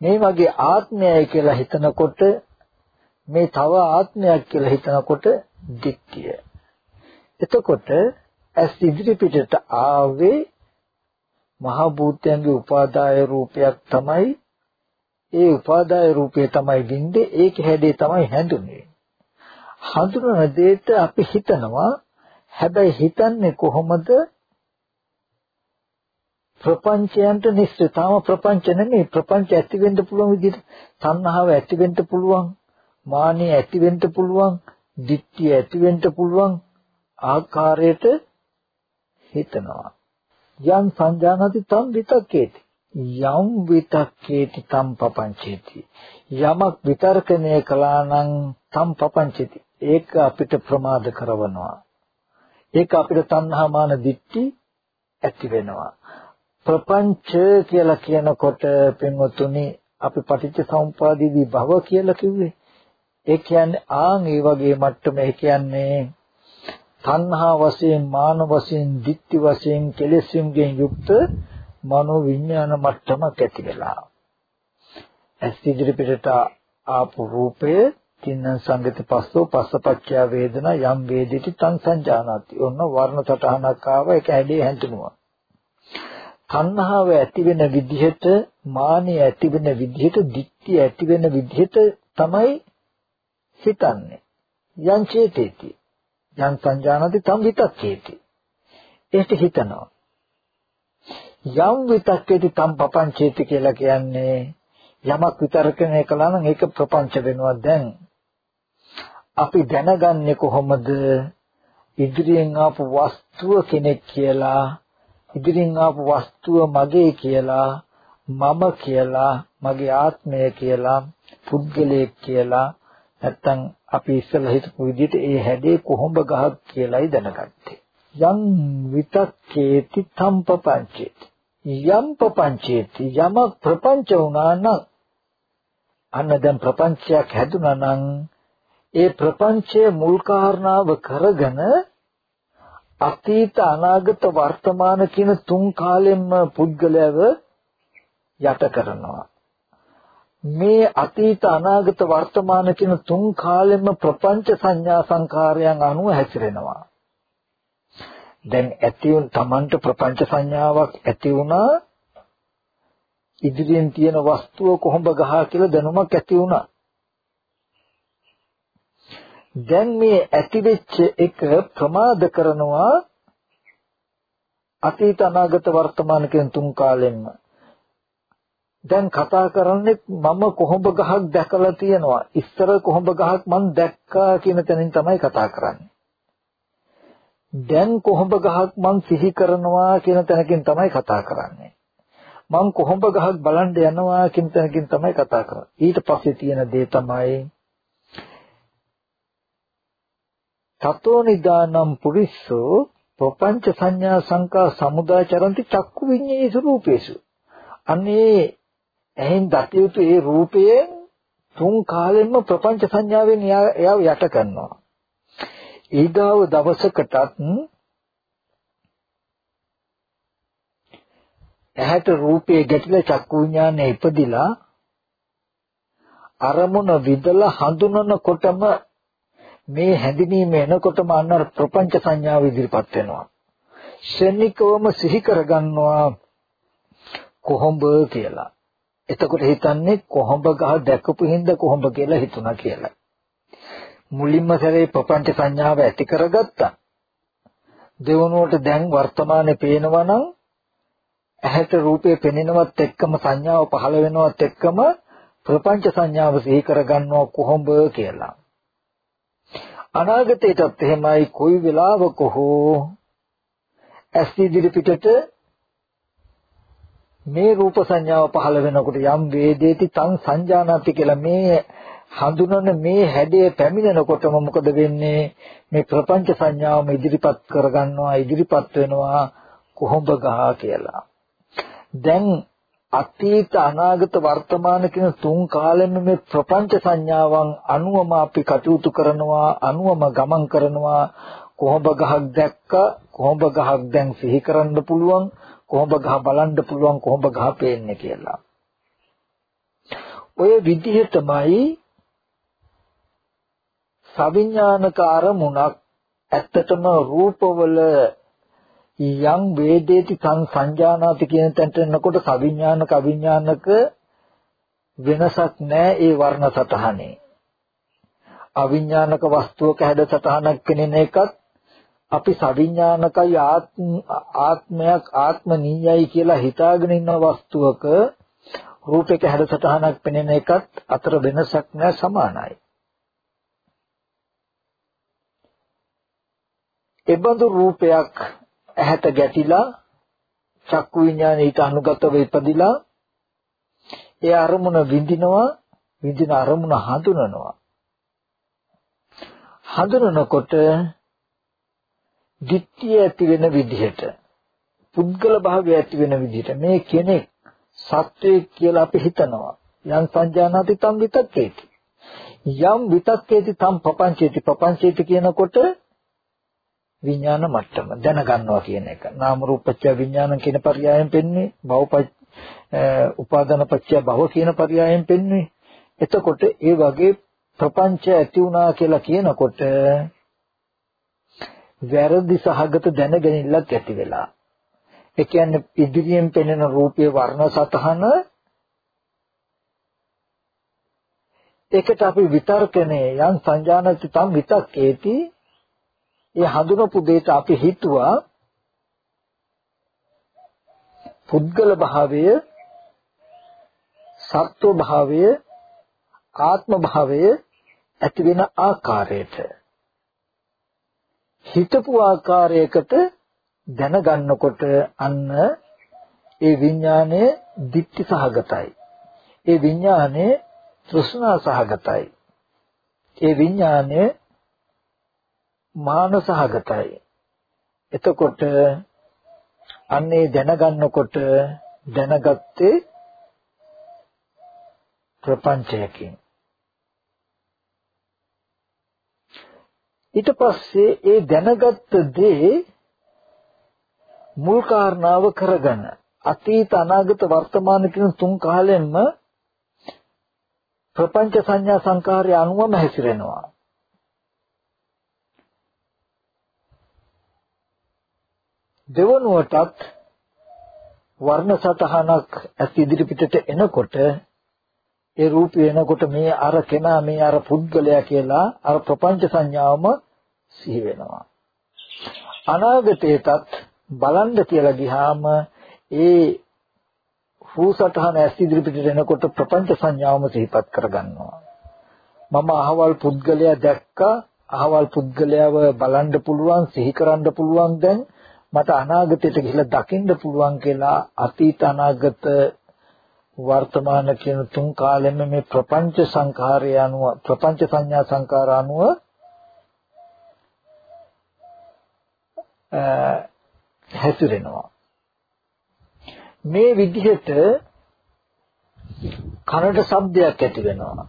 මේ වගේ ආත්මයයි කියලා හිතනකොට මේ තව ආත්මයක් කියලා හිතනකොට දික්තිය. එතකොට ඇස් ඉදිරි පිටට ආවේ මහ භූතයන්ගේ උපාදාය රූපයක් තමයි ඒ උපාදාය රූපය තමයි දින්දේ ඒක හැඩේ තමයි හැඳුනේ. හඳුනන දෙයට අපි හිතනවා හැබැයි හිතන්නේ කොහොමද? ප්‍රපංචයන්ට නිස්සතාව ප්‍රපංච නෙමෙයි. ප්‍රපංච ඇති වෙන්න පුළුවන් විදිහට තණ්හාව ඇති වෙන්න පුළුවන් මානිය ඇති වෙන්න පුළුවන් ditthිය ඇති වෙන්න පුළුවන් ආකාරයට හිතනවා. යම් සංජානති තම් විතක්කේති. යම් විතක්කේති තම් පපංචේති. යමක් විතර්කණය කළා නම් තම් පපංචේති. ඒක අපිට ප්‍රමාද කරවනවා. ඒක අපිට තණ්හා මාන දිට්ටි ඇති වෙනවා. ප්‍රපංච කියලා කියනකොට පින්වතුනි අපි පටිච්ච සමුපාදී විභව කියලා කිව්වේ. ඒ කියන්නේ ආන් ඒ වගේ මට්ටම. ඒ කියන්නේ තණ්හා වශයෙන් මාන වශයෙන් ditthi වශයෙන් කෙලෙස්යෙන් යුක්ත මනෝ විඥාන මට්ටමක් ඇති වෙලා. ඇස් ඉදිරි පිටට ආපු රූපය තින්න සංගති පස්සෝ පස්සපච්චය වේදනා යම් වේදිතී තං සංජානාති. ඔන්න වර්ණ සටහනක් ආව ඒක ඇඩේ හැඳිනුවා. තණ්හාව ඇති වෙන විදිහට මානිය ඇති වෙන විදිහට ditthi ඇති වෙන විදිහට තමයි හිතන්නේ. යං චේතේති. යං සංජානති තම් විතක්කේති ඒක හිතනවා. යම් විතක්කේති තම් පපංචේති කියලා කියන්නේ යමක් විතරකනේ කළා නම් ඒක ප්‍රපංච වෙනවා දැන් අපි දැනගන්නේ කොහොමද ඉදිරියෙන් ආපු වස්තුව කෙනෙක් කියලා ඉදිරියෙන් ආපු වස්තුව මගේ කියලා මම කියලා මගේ ආත්මය කියලා පුද්ගලයෙක් කියලා නැත්තම් අපි ඉස්සෙල්ලා හිතපු විදිහට ඒ හැඩේ කොහොඹ ගහක් කියලායි දැනගත්තේ. යම් විතක්කේති තම්පපංචේති. යම් පපංචේති යම ප්‍රපංච වුණා නම් අන්න දැන් ප්‍රපංචයක් හැදුනා නම් ඒ ප්‍රපංචයේ මුල් කාරණාව කරගෙන අතීත අනාගත වර්තමාන කියන තුන් කාලෙම පුද්ගලයව යට කරනවා. මේ අතීත අනාගත වර්තමාන කියන තුන් කාලෙම ප්‍රපංච සංඥා සංකාරයන් අනුව හැසිරෙනවා. දැන් ඇති වුන් Tamanට ප්‍රපංච සංඥාවක් ඇති වුණා. ඉදිරියෙන් තියෙන වස්තුව කොහොඹ ගහ කියලා දැනුමක් ඇති වුණා. දැන් මේ ඇතිවෙච්ච එක ප්‍රමාද කරනවා අතීත අනාගත වර්තමාන කියන තුන් කාලෙන්න දැන් කතා කරන්නේ මම කොහොඹ ගහක් දැකලා තියෙනවා. ඉස්සර කොහොඹ ගහක් මම දැක්කා කියන තැනින් තමයි කතා කරන්නේ. දැන් කොහොඹ ගහක් මං සිහි කරනවා කියන තැනකින් තමයි කතා කරන්නේ. මං කොහොඹ ගහක් බලන්න යනවා කියන තැනකින් තමයි කතා කරන්නේ. ඊට පස්සේ තියෙන දේ තමයි තතෝ නිදානම් පුරිස්සෝ ප්‍රපංච සංඥා සංකා සමුදාචරಂತಿ චක්කු විඤ්ඤේසු රූපේසු. අනේ එහෙන් දතියුතු ඒ රූපයේ තුන් කාලෙම ප්‍රපංච සංඥාවෙන් එයාව යට කරනවා. ඊගාව දවසකටත් ඇහැට රූපේ ගැටිලා චක්කු විඥානය ඉපදිලා අරමුණ විදලා හඳුනනකොටම මේ හැඳිනීම එනකොටම අන්න ප්‍රපංච සංඥාව ඉදිරිපත් වෙනවා. ශනිකවම සිහි කරගන්නවා කොහොඹ කියලා. එතකොට හිතන්නේ කොහොඹ ගහ දැකපු හින්දා කොහොඹ කියලා හිතුණා කියලා. මුලින්ම සැරේ ප්‍රපංච සංඥාව ඇති කරගත්තා. දෙවනුවට දැන් වර්තමානයේ පේනවා නම් ඇහැට රූපේ පෙනෙනවත් එක්කම සංඥාව පහළ වෙනවත් එක්කම ප්‍රපංච සංඥාව සිහි කරගන්නවා කොහොඹ කියලා. අනාගතයටත් එහෙමයි කොයි වෙලාවක හෝ ඇස් ඉදිරි පිටට මේ රූප සංඥාව පහළ වෙනකොට යම් වේදේති තං සංජානාති කියලා මේ හඳුනන මේ හැඩය පැමිණෙනකොටම මොකද වෙන්නේ? මේ ප්‍රපංච සංඥාවම ඉදිරිපත් කරගන්නවා ඉදිරිපත් වෙනවා කොහොඹ ගහ කියලා. දැන් අතීත අනාගත වර්තමාන කියන තුන් කාලෙම මේ ප්‍රපංච සංඥාවන් අනුවම අපි කටයුතු කරනවා අනුවම ගමන් කරනවා. කොහොඹ ගහක් දැක්ක කොහොඹ ගහක් දැන් සිහි කරන්න පුළුවන් කොහොඹ ගහ බලන්න පුළුවන් කොහොඹ ගහ පේන්නේ කියලා. ඔය විදිහටමයි සවිඥානික අරමුණක් ඇත්තටම රූපවල යම් වේදේති සං සංජානාති කියන තැනට එනකොට සවිඥානික අවිඥානික වෙනසක් නැහැ ඒ වර්ණ සතහනේ අවිඥානික වස්තුවක හැඩ සතහනක් කෙනෙන එකත් අපි සවිඥානිකයි ආත්මයක් ආත්මනීයයි කියලා හිතාගෙන ඉන්න වස්තුවක රූපයක හැඩසටහනක් පෙනෙන එකත් අතර වෙනසක් නෑ සමානයි. එබඳු රූපයක් ඇහැට ගැටිලා චක්කු විඥානය ඊට අනුගතව ඉපදිලා ඒ අරමුණ විඳිනවා විඳින අරමුණ හඳුනනවා. හඳුනනකොට ditthිය ඇති වෙන විදිහට පුද්ගල භාවය ඇති වෙන විදිහට මේ කෙනෙක් සත්වයෙක් කියලා අපි හිතනවා. යම් සංජානති තම් විතක්කේති. යම් විතක්කේති තම් පపంචේති පపంචේති කියනකොට විඥාන මට්ටම දැනගන්නවා කියන එක. නාම රූපච්ඡ විඥාන කියන පරයයන් පෙන්න්නේ භව උපාදාන පත්‍ය භව කියන පරයයන් පෙන්න්නේ එතකොට ඒ වගේ ප්‍රපංච ඇති වුණා කියලා කියනකොට වැරදි සහගත දැනගැනිල්ලක් ඇති වෙලා. ඒ කියන්නේ ඉදිරියෙන් පෙනෙන රූපයේ වර්ණ සතහන ඒකට අපි විතර්කනේ. යම් සංජානති තම් විතක්කේති. ඒ හඳුනපු දෙයට අපි හිතුවා පුද්ගල භාවය සත්ව භාවය ආත්ම භාවය ඇති වෙන ආකාරයට හිතපු ආකාරයකට දැනගන්නකොට අන්න ඒ විඥානය දික්ටි සහගතයි. ඒ විඥානය තෘෂ්ණා සහගතයි. ඒ විඥානය මාන සහගතයි. එතකොට අන්නේ දැනගන්නකොට දැනගත්තේ ප්‍රපංචයකින් ඊට පස්සේ ඒ දැනගත්ත දේ මුල් කාරණාව කරගෙන අතීත අනාගත වර්තමාන කියන තුන් කාලෙන්ම ප්‍රපංච සංඥා සංකාරය අනුවම හැසිරෙනවා දෙවනුවටත් වර්ණ සතහනක් ඇස් ඉදිරිපිටට එනකොට ඒ රූපය එනකොට මේ අර කෙනා මේ අර පුද්ගලයා කියලා අර ප්‍රපංච සංඥාවම සිහි වෙනවා. අනාගතේටත් බලන්න කියලා ගියාම ඒ හූසටහන ඇස් ඉදිරිපිටට එනකොට ප්‍රපංච සංඥාවම සිහිපත් කරගන්නවා. මම අහවල් පුද්ගලයා දැක්කා අහවල් පුද්ගලයාව බලන්න පුළුවන් සිහි කරන්න පුළුවන් දැන් මට අනාගතයට ගිහිල්ලා දකින්න පුළුවන් කියලා අතීත අනාගත වර්තමාන කියන තුන් කාලෙම මේ ප්‍රපංච සංඛාරය අනුව ප්‍රපංච සංඥා සංකාර අනුව හැසිරෙනවා. මේ විදිහට කනට ශබ්දයක් ඇති වෙනවා.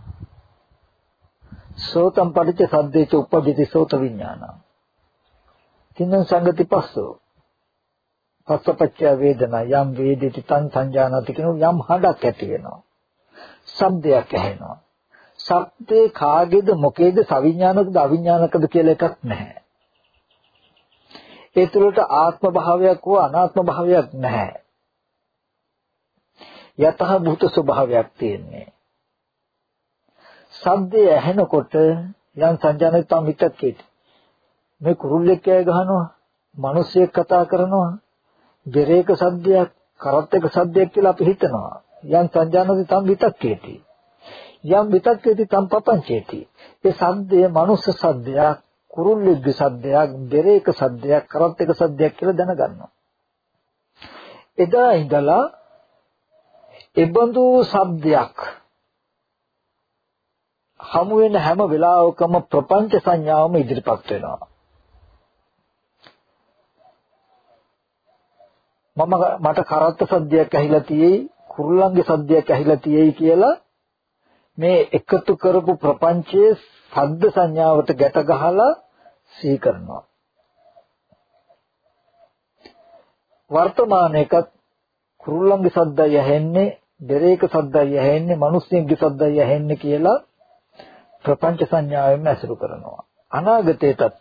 සෝතම් පටිච්ච සද්දේච උපජ්ජති සෝත විඥාන. තින්න සංගති පස්සෝ පස්සපච්චය වේදනා යම් වේදිතී තං සංජානති කියන යම් හඬක් ඇති වෙනවා. ශබ්දයක් ඇහෙනවා. ශබ්දේ කාගේද මොකේද සවිඥානිකද අවිඥානිකද කියලා එකක් නැහැ. ඒ තුළට ආත්ම භාවයක් හෝ අනාත්ම භාවයක් නැහැ. යතහ භූත ස්වභාවයක් තියෙන්නේ. ශබ්දය ඇහෙනකොට යම් සංජානනිතම් හිතකේට මේ කුරුල්ලෙක් කෑ ගහනවා මිනිස්සෙක් කතා කරනවා බෙරේක සද්දයක් කරත්තක සද්දයක් කියලා අපි හිතනවා. යම් සංජානනති තම් විතක්කේති. යම් විතක්කේති තම් පපංචේති. ඒ සද්දය මනුස්ස සද්දයක්, කුරුල්ලෙක්ගේ සද්දයක්, බෙරේක සද්දයක්, කරත්තක සද්දයක් කියලා දැනගන්නවා. එදා ඉඳලා එබඳු සද්දයක් හමු වෙන හැම වෙලාවකම ප්‍රපංච සංඥාවම ඉදිරිපත් වෙනවා. මම මට කරත්ත සද්දයක් ඇහිලා තියෙයි කුරුල්ලන්ගේ සද්දයක් ඇහිලා තියෙයි කියලා මේ එකතු කරපු ප්‍රපංචයේ සද්ද සංඥාවට ගැට ගහලා සිහි කරනවා. වර්තමානයේකත් කුරුල්ලන්ගේ සද්දය ඇහෙන්නේ දෙරේක සද්දය ඇහෙන්නේ මිනිස්සුන්ගේ සද්දය ඇහෙන්නේ කියලා ප්‍රපංච සංඥාවෙන් ඇසුරු කරනවා. අනාගතයේටත්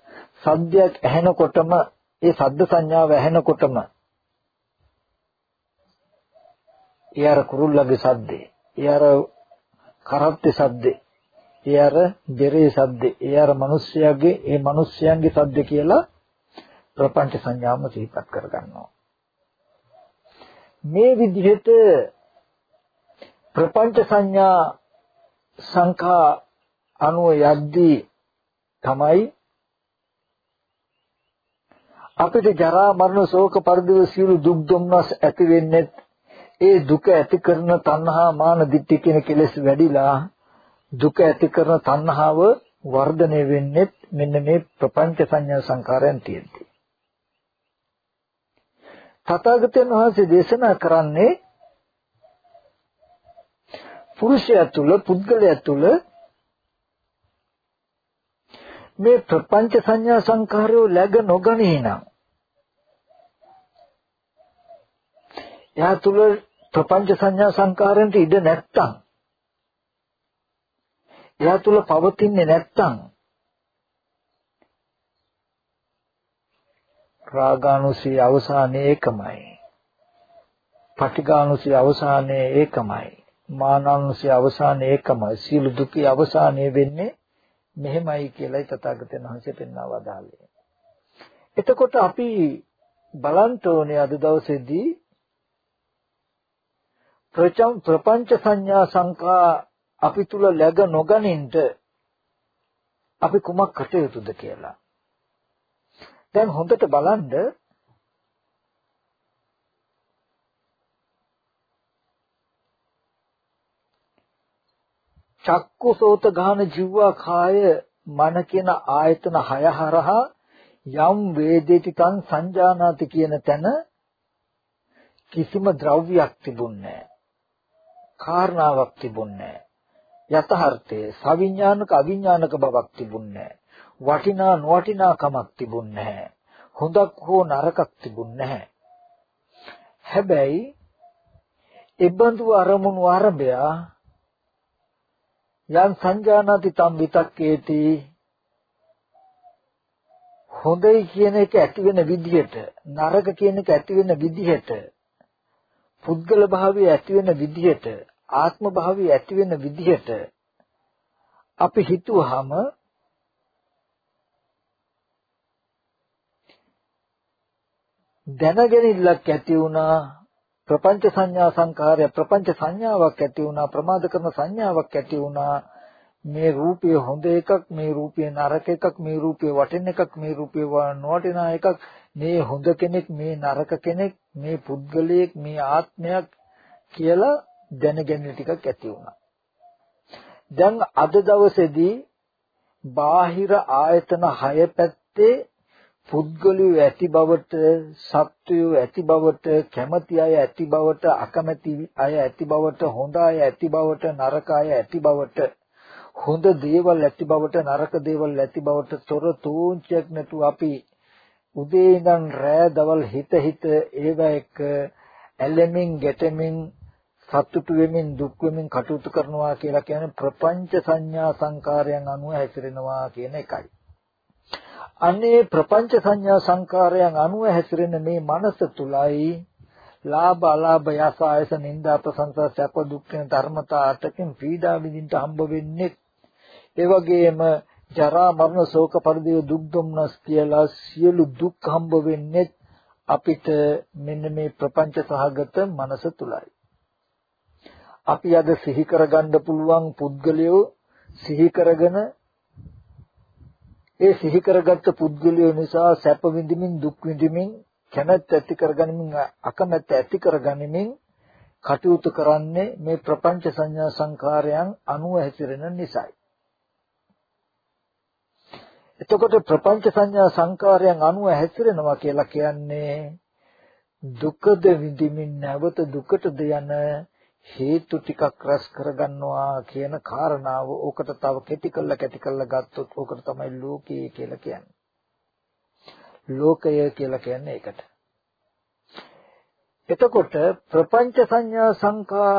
සද්දයක් ඇහෙනකොටම ඒ සද්ද සංඥාව ඇහෙනකොටම ඒ අර කුරුල්ලගේ සද්දේ, ඒ අර කරත්තේ සද්දේ, ඒ අර බෙරේ සද්දේ, ඒ අර මිනිස්යාගේ ඒ මිනිස්යන්ගේ සද්ද කියලා ප්‍රපංච සංඥාවම සිහිපත් කරගන්නවා. මේ විදිහට ප්‍රපංච සංඥා සංඛා අනුව යද්දී තමයි අපිට ජරා මරණ ශෝක පරිදේව සියලු දුක් දුම්නස් ඇති වෙන්නේ ඒ දුක ඇති කරන තණ්හා මාන දිට්ඨි කියන කෙලෙස් වැඩිලා දුක ඇති කරන තණ්හාව වර්ධනය වෙන්නේ මෙන්න මේ ප්‍රපංච සංඥා සංකාරයන් තියෙද්දි. තථාගතයන් වහන්සේ දේශනා කරන්නේ පුරුෂයා තුල පුද්ගලයා තුල මේ ප්‍රපංච සංඥා සංකාරය läග නොගනී නම් එයා තුල ප්‍රපංච සංඥා සංකාරයන්ට ඉඩ නැත්තම් එයා තුල පවතින්නේ නැත්තම් රාගානුසී අවසානයේ ඒකමයි. පටිඝානුසී අවසානයේ ඒකමයි. මානානුසී අවසානයේ ඒකමයි. සීල දුකේ අවසානයේ වෙන්නේ මෙහෙමයි කියලායි තථාගතයන් වහන්සේ පෙන්වා වදාළේ. එතකොට අපි බලන්න ඕනේ අද දවසේදී ප්‍රචම් ප්‍රපංච සංඥා සංකා අපි තුල läග නොගනින්ට අපි කුමක් කටයුතුද කියලා. දැන් හොඳට බලන්න චක්කු සෝත ගාන ජීවා කාය මන කියන ආයතන හය හරහා යම් වේදේති තං සංජානාති කියන තැන කිසිම ද්‍රව්‍යයක් තිබුණේ නැහැ. කාරණාවක් තිබුණේ නැහැ. යථාර්ථයේ සවිඥානික අවිඥානික බවක් තිබුණේ නැහැ. වටිනා නොවටිනාකමක් තිබුණේ නැහැ. හොඳක් හෝ නරකක් තිබුණේ නැහැ. හැබැයි එබඳු අරමුණු ආරම්භය යම් සංජානාති තම් විතක්කේති හොඳයි කියන එක ඇති වෙන විදිහට නරක කියන එක ඇති වෙන විදිහට පුද්ගල භාවය ඇති වෙන විදිහට ආත්ම භාවය ඇති වෙන විදිහට අපි හිතුවාම දැනගැනිල්ලක් ඇති වුණා ප්‍රපංච සංඥා සංකාරය ප්‍රපංච සංඥාවක් ඇති වුණා ප්‍රමාද කරන සංඥාවක් ඇති වුණා. මේ රූපය හොඳ එකක් මේ රූපය නරක එකක් මේ රූපය වටින එකක් මේ රූපය නොවටින එකක්. මේ හොඳ කෙනෙක් මේ නරක කෙනෙක් මේ පුද්ගලයෙක් මේ ආත්මයක් කියලා දැනගැනීම ටිකක් ඇති වුණා. දැන් අද දවසේදී බාහිර ආයතන හය පැත්තේ පුද්ගලයෝ ඇති බවට සත්වයෝ ඇති බවට කැමැති අය ඇති බවට අකමැති අය ඇති බවට හොඳ අය ඇති බවට නරක අය ඇති බවට හොඳ දේවල් ඇති බවට නරක දේවල් ඇති බවට තොර තෝංචයක් නැතුව අපි උදේ ඉඳන් රෑ දවල් හිත හිත ඒව එක ඇලෙමින් ගැටෙමින් සතුටු වෙමින් දුක් වෙමින් කටයුතු කරනවා කියලා කියන්නේ ප්‍රපංච සංඥා සංකාරයන් අනුව හැසිරෙනවා කියන එකයි. අනේ ප්‍රපංච සංඥා සංකාරයන් අනුව හැසිරෙන මේ මනස තුලයි ලාභ අලාභ යස ආයස නිന്ദා ප්‍රසංසා සැප දුක් කියන ධර්මතා අටකින් පීඩා විඳින්න හම්බ වෙන්නේ ඒ වගේම ජරා මරණ ශෝක පරිදේව දුක් දුම්නස් කියලා සියලු දුක් හම්බ වෙන්නේ අපිට මෙන්න මේ ප්‍රපංච සහගත මනස තුලයි අපි අද සිහි කරගන්න පුළුවන් පුද්ගලයෝ සිහි කරගෙන ඒ සිහි කරගත්ත පුද්ගලයෝ නිසා සැප විඳිමින් දුක් විඳිමින් කැමැත්ත ඇති කරගනිමින් අකමැත්ත ඇති කරගනිමින් කටයුතු කරන්නේ මේ ප්‍රපංච සංඥා සංකාරයන් අනුව හැසිරෙන නිසායි. එතකොට ප්‍රපංච සංඥා සංකාරයන් අනුව හැසිරෙනවා කියලා කියන්නේ දුකද විඳිමින් නැවත දුකටද යන හේතු ටිකක් රැස් කරගන්නවා කියන කාරණාව ඕකට තව කෙටි කළා කෙටි කළා ගත්තොත් ඕකට තමයි ලෝකය කියලා කියන්නේ. ලෝකය කියලා කියන්නේ ඒකට. එතකොට ප්‍රපංච සංඥා සංකා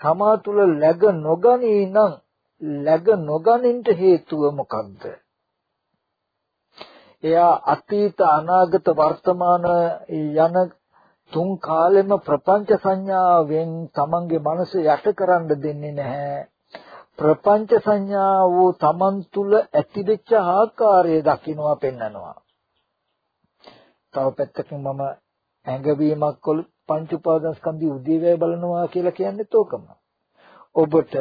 තමා තුල läග නොගනී නම් läග නොගනින්ට හේතුව මොකක්ද? එයා අතීත අනාගත වර්තමාන යන තුන් කාලෙම ප්‍රපංච සංඥාවෙන් තමන්ගේ මනස යටකරන්න දෙන්නේ නැහැ. ප්‍රපංච සංඥාව තමන් තුල ඇතිවෙච්ච ආකාරය දකින්නවා පෙන්නනවා. තව පැත්තකින් මම ඇඟවීමක් කොල් පංච උපාදානස්කන්ධي උදේවැය බලනවා කියලා කියන්නේත් ඕකම. ඔබට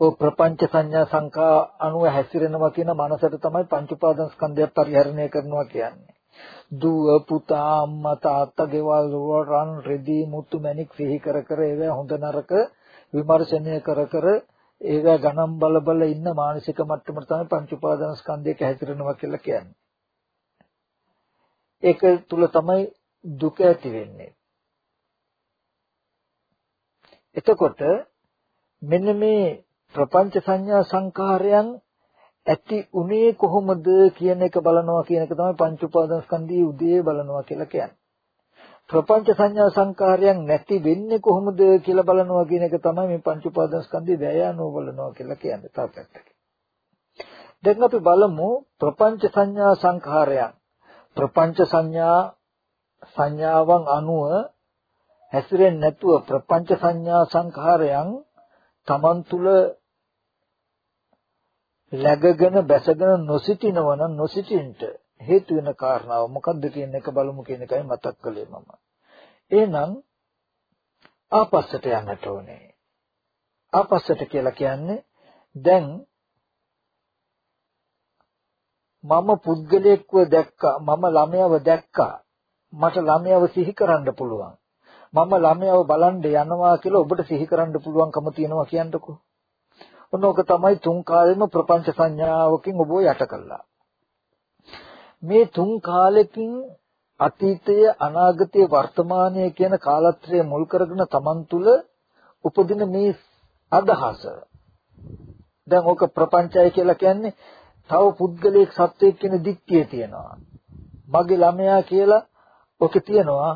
ඔය ප්‍රපංච සංඥා සංකා අනුව හැසිරෙනවා කියන මනසට තමයි පංච උපාදානස්කන්ධය පරිහරණය කරනවා කියන්නේ. දුව පුතා අම්මා තාත්තා ගෙවල් රන් රෙදි මුතු මැණික් සිහි කර කර ඒවා හොඳ නරක විමර්ශනය කර කර ඒවා ගණන් බල බල ඉන්න මානසික මට්ටමට තමයි පංච උපාදානස්කන්ධයක හැසිරෙනවා කියලා කියන්නේ. ඒක තුල තමයි දුක ඇති වෙන්නේ. එතකොට මෙන්න මේ ප්‍රපංච සංඥා සංකාරයන් ඇති උනේ කොහොමද කියන එක බලනවා කියන එක තමයි පංච උපාදානස්කන්ධයේ උදේ බලනවා කියලා කියන්නේ. ප්‍රපංච සංඥා සංකාරයන් නැති වෙන්නේ කොහොමද කියලා බලනවා කියන එක තමයි මේ පංච උපාදානස්කන්ධයේ වැයano බලනවා කියලා කියන්නේ. තව පැත්තකින්. දැන් අපි බලමු ප්‍රපංච සංඥා සංඛාරයන් ප්‍රපංච සංඥා සංඥාවන් අනුව හැසිරෙන්නේ නැතුව ප්‍රපංච සංඥා සංඛාරයන් තමන් තුල läගගෙන බැසගෙන නොසිටිනවන නොසිටින්ට හේතු වෙන කාරණාව මොකක්ද කියන එක බලමු කියන එකයි මතක් කළේ මම. එහෙනම් ආපස්සට යන්නට ඕනේ. ආපස්සට කියලා කියන්නේ දැන් මම පුද්ගලයෙක්ව දැක්කා මම ළමයව දැක්කා මට ළමයව සිහි කරන්න පුළුවන් මම ළමයව බලන්න යනවා කියලා ඔබට සිහි කරන්න පුළුවන්කම තියෙනවා කියන්නකෝ ඔන්නෝක තමයි තුන් කාලෙම ප්‍රපංච සංඥාවකින් ඔබව යට කළා මේ තුන් කාලෙකින් අතීතය අනාගතය වර්තමානය කියන කාලත්‍රය මුල් කරගෙන Taman තුල උපදින මේ අදහස දැන් ඕක ප්‍රපංචය කියලා කියන්නේ තව පුද්ගලයෙක් සත්වයක් කියන දික්තිය තියෙනවා. මගේ ළමයා කියලා ඔක තියෙනවා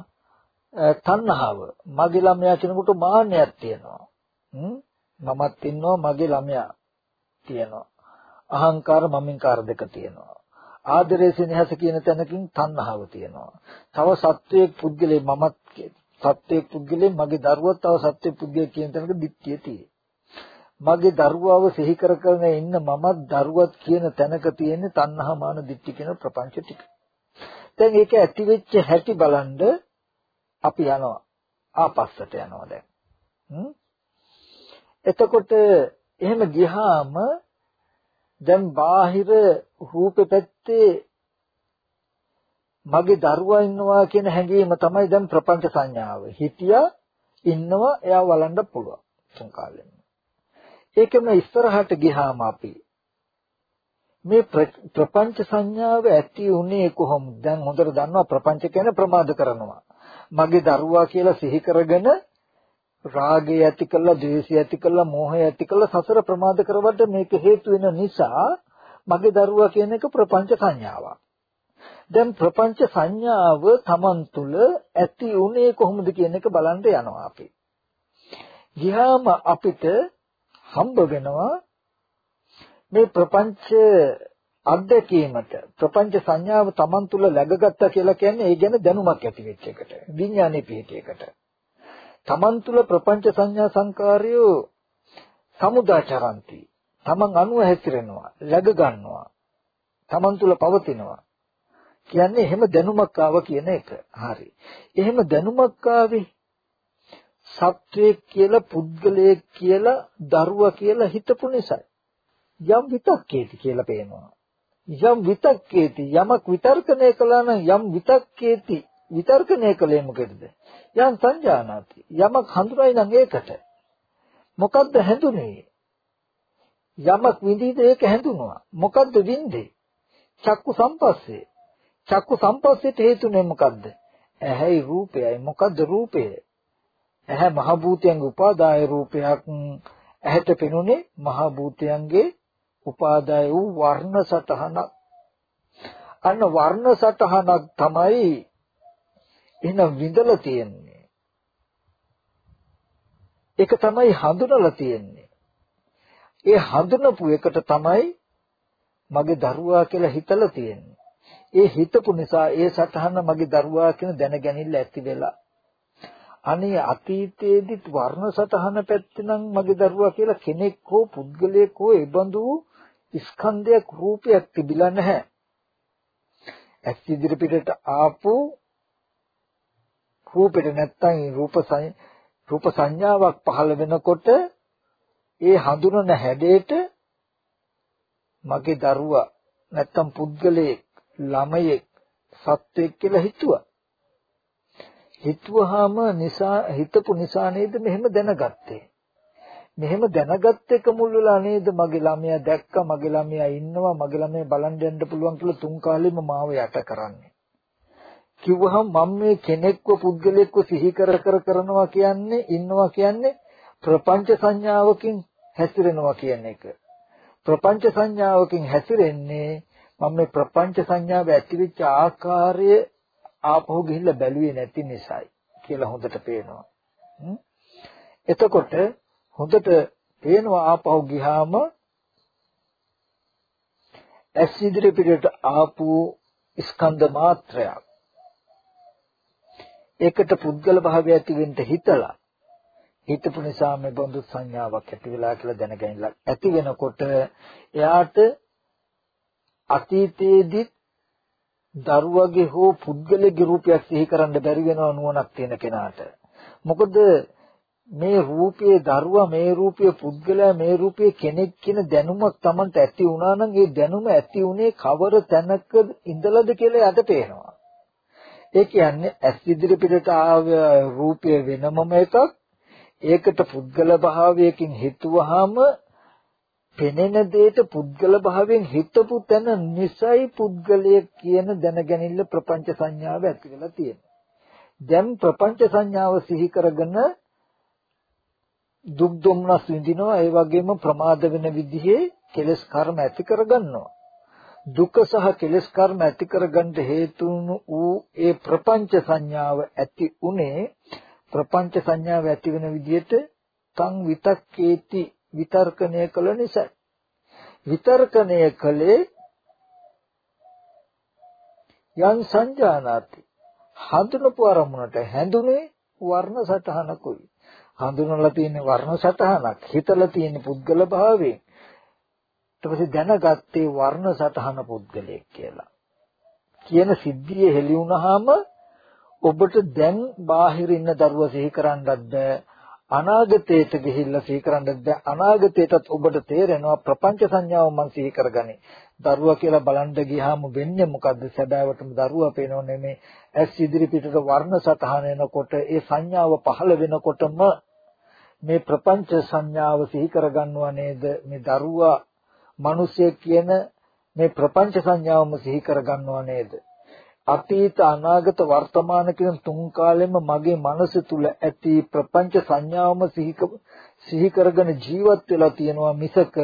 තණ්හාව. මගේ ළමයා කෙනෙකුට මාන්නයක් තියෙනවා. මමත් ඉන්නවා මගේ ළමයා තියෙනවා. අහංකාර මමින්කාර දෙක තියෙනවා. ආදරය සෙනෙහස කියන තැනකින් තණ්හාව තියෙනවා. තව සත්වයේ පුද්ගලයේ මමත් සත්වයේ පුද්ගලයේ මගේ දරුවත් තව සත්වයේ පුද්ගලයේ කියන තැනක දික්තිය තියෙනවා. මගේ දරුවව සිහි කර කරගෙන ඉන්න මමත් දරුවත් කියන තැනක තියෙන තණ්හා මාන දිට්ඨි කියන ප්‍රපංච ටික. දැන් ඒක ඇති වෙච්ච හැටි බලන්ද අපි යනවා ආපස්සට යනවා දැන්. එතකොට එහෙම ගියාම දැන් බාහිර රූපේ පැත්තේ මගේ දරුවා ඉන්නවා කියන හැඟීම තමයි දැන් ප්‍රපංච සංඥාව. හිතියා ඉන්නවා එයා වළඳ පුළුවන් තුන් කාලෙම. ඒකම ඉස්සරහට ගියාම අපි මේ ප්‍රපංච සංඥාව ඇති උනේ කොහොමද? දැන් හොඳට දන්නවා ප්‍රපංච කියන්නේ ප්‍රමාද කරනවා. මගේ දරුවා කියලා සිහි කරගෙන රාගය ඇති කළා, ද්වේෂය ඇති කළා, මෝහය ඇති කළා සසර ප්‍රමාද කරවට මේක හේතු වෙන නිසා මගේ දරුවා කියන එක ප්‍රපංච සංඥාවක්. දැන් ප්‍රපංච සංඥාව Taman තුල ඇති උනේ කොහොමද කියන එක බලන්න යනවා අපි. ගියාම අපිට හම්බ වෙනවා මේ ප්‍රපංච අත්දැකීමට ප්‍රපංච සංඥාව Taman තුල läගගත්තා කියලා කියන්නේ ඒ ගැන දැනුමක් ඇති වෙච්ච එකට විඥානේ පිහිටයකට Taman තුල ප්‍රපංච සංඥා සංකාරයෝ සමුදාචරಂತಿ. Taman අනුව හැසිරෙනවා läග ගන්නවා Taman තුල පවතිනවා. කියන්නේ එහෙම දැනුමක් ආව කියන එක. හරි. එහෙම දැනුමක් ආවේ සත්වයක් කියලා පුද්ගලයෙක් කියලා දරුවා කියලා හිතපු නිසා යම් විතක්කේති කියලා පේනවා. යම් විතක්කේති යමක් විතර්කණය කළා නම් යම් විතක්කේති විතර්කණය කළේ මොකද යම් සංජානාති. යමක් හඳුනයි නම් ඒකට. මොකද්ද හැඳුනේ? යමක් විඳීද ඒක හැඳුනුවා. මොකද්ද විඳේ චක්කු සම්පස්සේ. චක්කු සම්පස්සේට හේතුනේ මොකද්ද? ඇහැයි රූපයයි. මොකද්ද රූපය? ඇහැ මහ භූතයන්ගේ උපාදාය රූපයක්. ඇහැට පෙනුනේ මහ භූතයන්ගේ උපාදාය වූ වර්ණ සටහනක්. අන්න වර්ණ සටහනක් තමයි එන විඳලා තියෙන්නේ. ඒක තමයි හඳුනලා තියෙන්නේ. ඒ හඳුනපු එකට තමයි මගේ දරුවා කියලා හිතලා තියෙන්නේ. ඒ හිතපු නිසා ඒ සටහන මගේ දරුවා කියන දැනගැනිල්ල ඇති වෙලා. අනේ අතීතයේදීත් වර්ණ සතහන පැත්තෙනම් මගේ දරුවා කියලා කෙනෙක් හෝ පුද්ගලයෙක් හෝ ඒබඳු ස්කන්ධයක් රූපයක් තිබිලා නැහැ. ඇස් ඉදිරි පිටට ආපු රූපෙට නැත්තම් රූප රූප සංඥාවක් පහළ වෙනකොට ඒ හඳුනන හැඩයට මගේ දරුවා නැත්තම් පුද්ගලයෙක් ළමයෙක් සත්වෙක් කියලා හිතුවා. හිතුවාම නිසා හිතපු නිසා නේද මෙහෙම දැනගත්තේ. මෙහෙම දැනගත් එක මුල් වෙලා නේද මගේ ළමයා දැක්කා මගේ ළමයා ඉන්නවා මගේ ළමයා බලන් යන්න පුළුවන් කියලා තුන් කාලෙම මාව යට කරන්නේ. කිව්වහම මම මේ කෙනෙක්ව පුද්ගලයෙක්ව සිහි කර කර කරනවා කියන්නේ ඉන්නවා කියන්නේ ප්‍රපංච සංඥාවකින් හැසිරෙනවා කියන එක. ප්‍රපංච සංඥාවකින් හැසිරෙන්නේ මම මේ ප්‍රපංච සංඥාව ඇතිවෙච්ච ආකාරය ආපහු ගිහිල්ලා බැලුවේ නැති නිසායි කියලා හොඳට පේනවා. එතකොට හොඳට පේනවා ආපහු ගියාම ඇස් ඉදිරි පිටට ආපු ස්කන්ධ මාත්‍රයක් ඒකට පුද්ගල භාවය ඇති වෙන්න හිතලා හිතපු නිසා මේ බඳු සංඥාවක් ඇති වෙලා කියලා දැනගැනලා ඇති වෙනකොට එයාට අතීතයේදී දරුවගේ හෝ පුද්ගලගේ රූපයක් සිහි කරන්න බැරි වෙනව නුවණක් තියෙන කෙනාට මොකද මේ රූපයේ දරුවා මේ රූපයේ පුද්ගලයා මේ රූපයේ කෙනෙක් කියන දැනුමක් Tamanට ඇති වුණා නම් ඒ දැනුම ඇති උනේ කවර තැනක ඉඳලාද කියලා යට පේනවා. ඒ කියන්නේ ඇස් ඉදිරි පිටට ආව රූපය වෙනමම එකක්. ඒකට පුද්ගල භාවයකින් හිතුවාම පෙනෙන දෙයට පුද්ගල භාවයෙන් හිතපු තැන නිසයි පුද්ගලය කියන දැනගැනිල්ල ප්‍රපංච සංඥාව ඇති වෙලා තියෙනවා. දැන් ප්‍රපංච සංඥාව සිහි කරගෙන දුක් දුම්නස් විඳිනවා ඒ වගේම ප්‍රමාද වෙන විදිහේ කෙලස් කර්ම ඇති කරගන්නවා දුක සහ කෙලස් කර්ම ඇති කරගන්න හේතු වූ ඒ ප්‍රපංච සංඥාව ඇති උනේ ප්‍රපංච සංඥාව ඇති වෙන විදිහට තං විතක්කේති විතර්කණය කළ නිසා. විතර්කණය කළේ යන් සංජානාති. හඳුනපු අරමුණට හැඳුනේ වර්ණ සටහනකුයි. හඳුනලා තියෙන වර්ණ සටහනක් හිතලා තියෙන පුද්ගල භාවයෙන්. ඊට පස්සේ දැනගත්තේ වර්ණ සටහන පුද්ගලයෙක් කියලා. කියන සිද්ධිය හෙළි වුණාම ඔබට දැන් බාහිර ඉන්න දරුවා සිහි කරන්නත් බෑ. අනාගතයට ගිහිල්ලා සිහි කරන්නත් බෑ. අනාගතයටත් ඔබට තේරෙනවා ප්‍රපංච සංඥාව මං සිහි කරගන්නේ දරුවා කියලා බලන්න ගියාම වෙන්නේ මොකද්ද? සැබෑවටම දරුවා පේනව නෙමේ. ඇස් ඉදිරි පිටට වර්ණ සටහන එනකොට ඒ සංඥාව පහළ වෙනකොටම මේ ප්‍රපංච සංඥාව සිහි කරගන්නවා නේද? මේ දරුවා මිනිසෙක් කියන මේ ප්‍රපංච සංඥාවම සිහි කරගන්නවා නේද අතීත අනාගත වර්තමාන කියන තුන් කාලෙම මගේ මනස තුල ඇති ප්‍රපංච සංඥාවම සිහි කරගෙන ජීවත් වෙලා තියෙනවා මිසක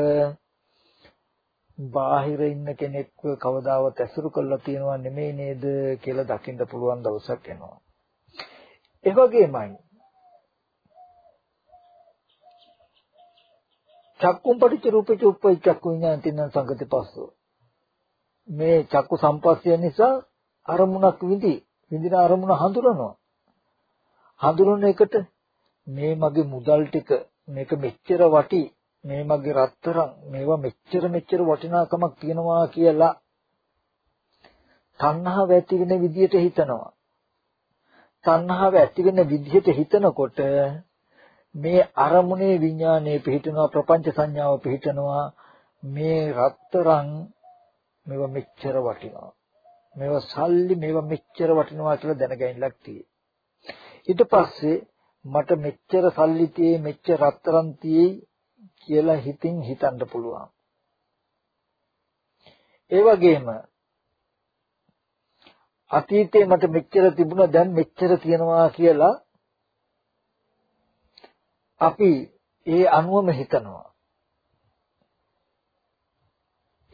බාහිර ඉන්න කෙනෙක්ව කවදාවත් ඇසුරු කරලා තියෙනවා නෙමෙයි නේද කියලා දකින්න පුළුවන් දවසක් එනවා. ඒ වගේමයි චක්කුම් පටිච්ච රූපේච උප්පයි චක්කු විඥාන තින්න සංගති පස්සෝ. මේ චක්කු සම්පස්සය නිසා අරමුණක් විඳි විඳින අරමුණ හඳුනනවා හඳුනන එකට මේ මගේ මුදල් ටික මේක මෙච්චර වටි මේ මගේ රත්තරන් මේවා මෙච්චර මෙච්චර වටිනාකමක් තියනවා කියලා තණ්හාව ඇති වෙන විදියට හිතනවා. තණ්හාව ඇති වෙන විදියට හිතනකොට මේ අරමුණේ විඥානයේ පිහිටනවා ප්‍රපංච සංඥාව පිහිටනවා මේ රත්තරන් මේවා මෙච්චර වටිනවා. මේවා සල්ලි මේවා මෙච්චර වටිනවා කියලා දැනගැනින්නක් තියෙයි. ඊට පස්සේ මට මෙච්චර සල්ලි තියේ මෙච්චර රත්තරන් තියේ කියලා හිතින් හිතන්න පුළුවන්. ඒ වගේම අතීතේ මට මෙච්චර තිබුණා දැන් මෙච්චර තියෙනවා කියලා අපි ඒ අනුවම හිතනවා.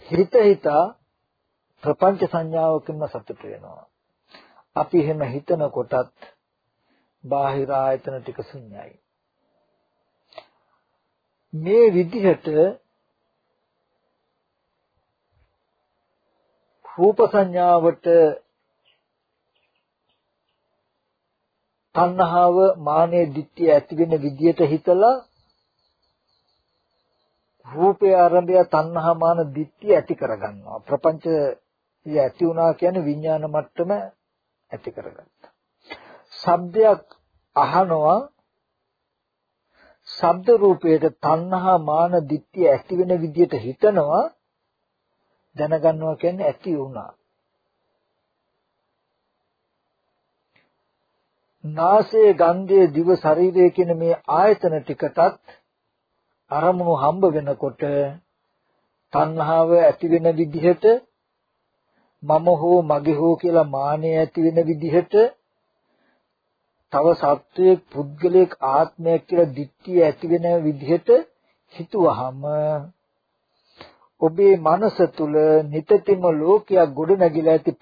හිත හිතා ප්‍රපංච සංඥාවකින්ම සතුට වෙනවා. අපි එහෙම හිතන කොටත් බාහිර ආයතන ටික ශුන්‍යයි. මේ විදිහට රූප සංඥාවට තණ්හාව මානෙ දිට්ඨිය ඇති වෙන විදියට හිතලා රූපේ ආරම්භය තණ්හා මාන දිට්ඨිය ඇති කරගන්නවා ප්‍රපංච ඒ ඇති වුණා කියන්නේ විඥාන මට්ටම ඇති කරගත්තා. ශබ්දයක් අහනවා ශබ්ද රූපයට තණ්හා මාන දිට්ඨිය ඇති වෙන විදියට හිතනවා දැනගන්නවා කියන්නේ ඇති වුණා. නාසයේ ගන්ධයේ දිව ශරීරයේ කියන මේ ආයතන ටිකටත් අරමුණු හම්බ වෙනකොට තණ්හාව ඇති වෙන විදිහට මම හෝ මගේ හෝ කියලා මානය ඇති වෙන විදිහට තව සත්වයක් පුද්ගලයෙක් ආත්මයක් කියලා දිට්ඨිය ඇති වෙන විදිහට හිතුවහම ඔබේ මනස තුල නිතිතම ලෝකයක් ගොඩ නැගිලා ඇති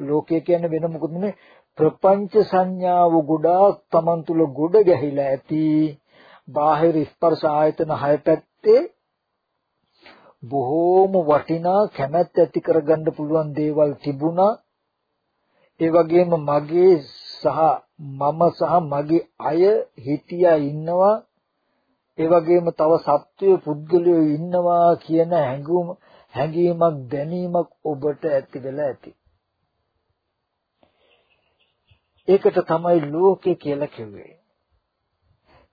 ලෝකය කියන්නේ වෙන මොකුත් නෙමෙයි. ප්‍රපංච සංඥාව ගොඩාක් Taman තුල ගොඩ ගැහිලා ඇති. බාහිර ස්පර්ශ ආයතන හය පැත්තේ බොහෝම වටිනා කැමැත්ත ඇති කරගන්න පුළුවන් දේවල් තිබුණා. ඒ වගේම මගේ සහ මම සහ මගේ අය හිටියා ඉන්නවා. ඒ වගේම තව සත්වය පුද්ගලයෝ ඉන්නවා කියන හැඟුම හැඟීමක් දැනීමක් ඔබට ඇති වෙලා ඇති. ඒකට තමයි ලෝකේ කියලා කිව්වේ.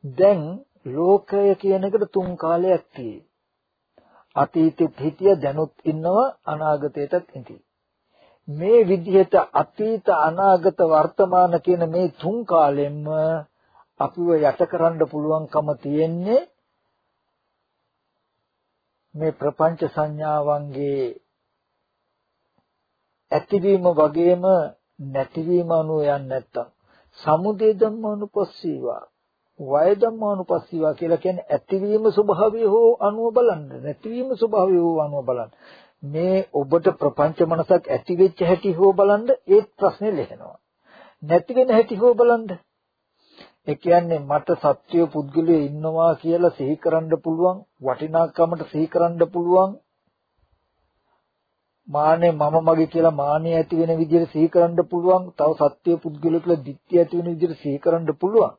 දැන් ලෝකය කියන එකට තුන් කාලයක් තියෙයි. අතීතෙත් හිටිය දැනුත් ඉන්නවා අනාගතයටත් ඉඳී. මේ විදිහට අතීත අනාගත වර්තමාන කියන මේ තුන් කාලෙම්ම අපිව යටකරන්න පුළුවන්කම තියෙන්නේ මේ ප්‍රපංච සංඥාවන්ගේ ඇතිවීම වගේම නැතිවීම අනුව යන්නේ නැත්තම් සමුදේ ධම්මානුපස්සීවා වය ධම්මානුපස්සීවා කියලා කියන්නේ ඇතිවීම ස්වභාවය හෝ අනුව බලන්න. නැතිවීම ස්වභාවය හෝ අනුව බලන්න. මේ ඔබට ප්‍රපංච මනසක් ඇති වෙච්ච හැටි හෝ බලන්න ඒ ප්‍රශ්නේ ලෙහෙනවා නැති වෙන හැටි හෝ බලන්න. ඒ කියන්නේ මට සත්‍ය පුද්ගලයෙ ඉන්නවා කියලා සිහි කරන්න පුළුවන් වටිනාකමට සිහි කරන්න පුළුවන් මාන්නේ මම මගේ කියලා මාන්නේ ඇති වෙන විදිහට සිහි කරන්න පුළුවන් තව සත්‍ය පුද්ගලයෙ කියලා ditthිය ඇති වෙන විදිහට සිහි කරන්න පුළුවන්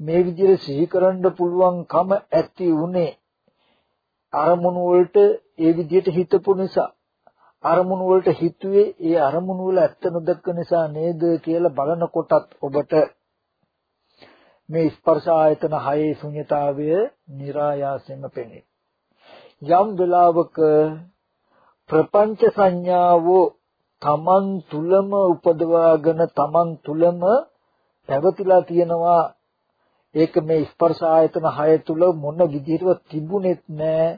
මේ විදිහට සිහි කරන්න පුළුවන්කම ඇති උනේ අරමුණු වලට ඒ විදිහට හිතපු නිසා අරමුණු වලට හිතුවේ ඒ අරමුණු වල ඇත්ත නොදක්ක නිසා නේද කියලා බලනකොටත් ඔබට මේ ස්පර්ශ ආයතන හයේ ශුන්‍යතාවය નિરાයාසයෙන්ම පෙනේ. යම් වෙලාවක ප්‍රපංච සංඥාව තමන් තුලම උපදවාගෙන තමන් තුලම පැවතිලා තියෙනවා ඒක මේ ස්පර්ශ ආයතන හය තුල මොන විදිහටවත් තිබුණෙත් නෑ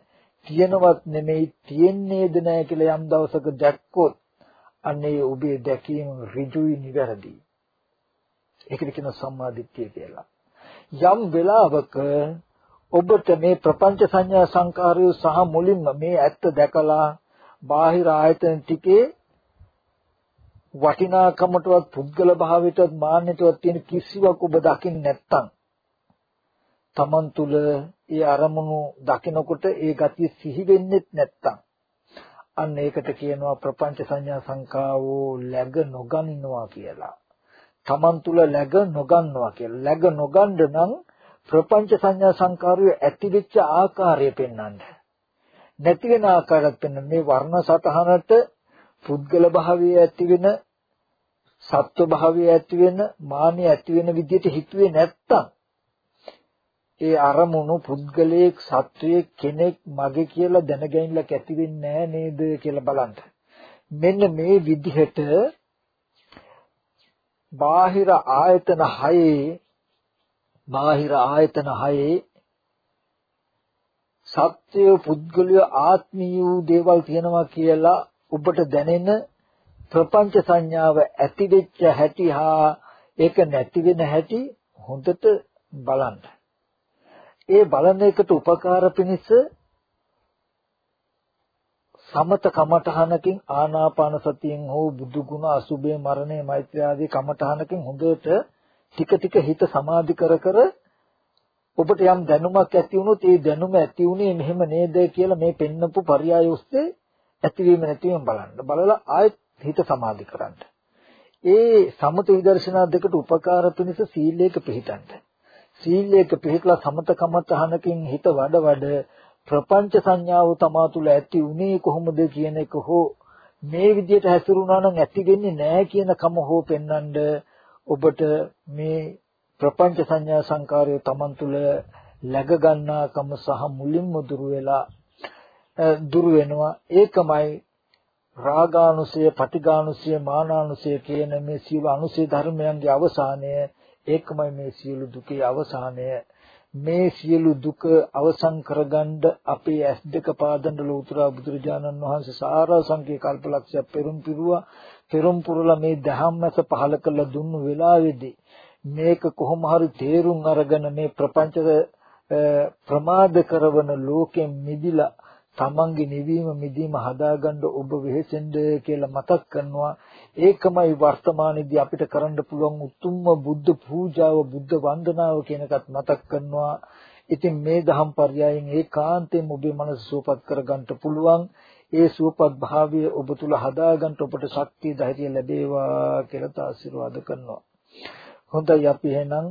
තියෙනවත් නෙමෙයි තියෙන්නේද නෑ කියලා යම් දවසක දැක්කොත් අන්නේ ඔබේ දැකීම ඍජුයි නිවැරදි. ඒකට කියන සම්මාදිට්ඨිය කියලා. යම් වෙලාවක ඔබට මේ ප්‍රපංච සංඥා සංකාරය සහ මුලින්ම මේ ඇත්ත දැකලා බාහිර ආයතන ටිකේ වටිනාකමටවත් පුද්ගල භාවයටවත් මාන්නයටවත් තියෙන කිසිවක් ඔබ දකින්නේ නැත්තම් තමන් තුල ඒ අරමුණු දකිනකොට ඒ ගතිය සිහි වෙන්නේ නැත්තම් අන්න ඒකට කියනවා ප්‍රපංච සංඥා සංකාවෝ läග නොගනිනවා කියලා. තමන් තුල läග නොගන්නවා කියලා. läග නොගන්න නම් ප්‍රපංච සංඥා සංකාරය ඇතිවෙච්ච ආකාරය පෙන්වන්න. නැති වෙන ආකාරයක් පෙන්වන්න. මේ වර්ණ සතහනට පුද්ගල භාවය ඇති වෙන සත්ව භාවය ඇති වෙන මානිය ඇති වෙන විදිහට හිතුවේ නැත්තම් ඒ අරමුණු පුද්ගලයෙක් සත්වයෙක් කෙනෙක් මගේ කියලා දැනගැනින්න කැති වෙන්නේ නේද කියලා බලන්න. මෙන්න මේ විදිහට බාහිර ආයතන හයේ බාහිර ආයතන හයේ සත්‍ය පුද්ගලිය ආත්මීය වූ දේවල් තියෙනවා කියලා ඔබට දැනෙන ප්‍රපංච සංඥාව ඇති වෙච්ච හැටි හා ඒක නැති වෙන හැටි හොඳට බලන්න. ඒ බලන එකට උපකාර පිණිස සමත කමඨහනකින් ආනාපාන සතියෙන් හෝ බුදු ගුණ අසුභය මරණය මෛත්‍රී ආදී කමඨහනකින් හොඳට ටික ටික හිත සමාධි කර කර ඔබට යම් දැනුමක් ඇති වුණොත් ඒ දැනුම ඇති උනේ මෙහෙම නේද කියලා මේ පෙන්නපු පරයය ඔස්සේ ඇතිවීම නැතිවීම බලන්න. බලලා ආයෙත් හිත සමාධි කරන්න. ඒ සමත විදර්ශනා දෙකට උපකාර පිණිස සීලයක පිළිටන්න. සීලයක පිළිట్లా සමත කමඨහනකින් හිත වඩ වඩ ප්‍රපංච සංඥාව තමා තුළ ඇති උනේ කොහොමද කියන එක හෝ මේ විදිහට හැසිරුණා නම් ඇති වෙන්නේ නැහැ කියන කම හෝ පෙන්වන්න ඔබට මේ ප්‍රපංච සංඥා සංකාරය Taman තුල läග ගන්නාකම සහ මුලින්ම දුර වෙලා දුර වෙනවා. ඒකමයි රාගානුසය, පටිඝානුසය, මානානුසය කියන මේ සියලු අනුසය ධර්මයන්ගේ අවසානය. ඒකමයි මේ සියලු දුකේ අවසානය. මේ සියලු දුක අවසන් කරගන්න අපේ ඇස් දෙක පාදන්න ලෝතුරා බුදුරජාණන් වහන්සේ සාරාංශික කල්පලක්ෂය පෙරම් පිරුවා. පෙරම් පුරලා මේ දහම්මස පහල කළ දුන්නු වෙලාවේදී මේක කොහොම හරි තේරුම් අරගෙන මේ ප්‍රපංච ප්‍රමාද කරවන ලෝකෙන් මිදිලා තමන්ගේ නිවීම මිදීම හදාගන්න ඔබ වෙහෙසෙන්න කියලා මතක් කරනවා. ඒකමයි වර්තමානයේදී අපිට කරන්න පුළුවන් උතුම්ම බුද්ධ පූජාව බුද්ධ වන්දනාව කියන එකත් මතක් කරනවා. ඉතින් මේ දහම් පర్యයන් ඒකාන්තයෙන් ඔබේ මනස සුවපත් කරගන්න පුළුවන්. ඒ සුවපත් භාවය ඔබ තුල හදාගන්න ඔබට ශක්තිය ධෛර්යය ලැබේවා කියලා ආශිර්වාද කරනවා. හොඳයි අපි එහෙනම්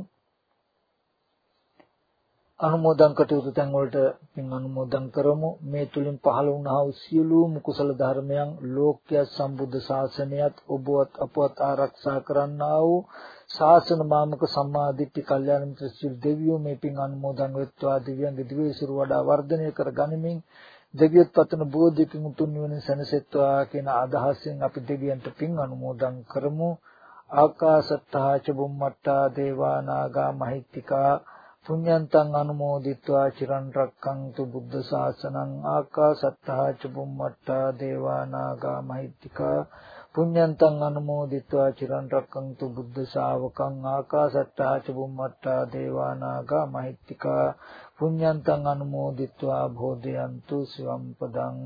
අනුමෝදන් කටයුතු තැන් වලට පින් අනුමෝදන් කරමු. මේ තුලින් පහළ වුණා වූ සියලුම කුසල ධර්මයන් ලෝක්‍ය සම්බුද්ධ ශාසනයත් ඔබවත් අපවත් ආරක්ෂා කරන්නා වූ ශාසන මාමක සම්මාදිට්ඨි කල්යාණ මිත්‍ර සිල් දෙවියෝ මේ පින් අනුමෝදන් වෙත්වා. දිව්‍යංග දිවේසිරු වඩා වර්ධනය කර ගනිමින් දෙවියොත් පතන බෝධිකින් උතුම් නිවන සැනසෙත්වා කියන අදහසෙන් අපි දෙවියන්ට පින් අනුමෝදන් කරමු. ආකාසත්තා ච බුම්මත්තා දේවා නාග මහිත්‍තිකා පුඤ්ඤන්තං අනුමෝදිත්වා චිරන් රක්ඛන්තු බුද්ධ ශාසනං ආකාසත්තා ච බුම්මත්තා දේවා නාග මහිත්‍තිකා පුඤ්ඤන්තං අනුමෝදිත්වා චිරන් රක්ඛන්තු බුද්ධ ශාවකං ආකාසත්තා ච බුම්මත්තා දේවා නාග මහිත්‍තිකා පුඤ්ඤන්තං අනුමෝදිත්වා භෝදයන්තු සිවම් පදං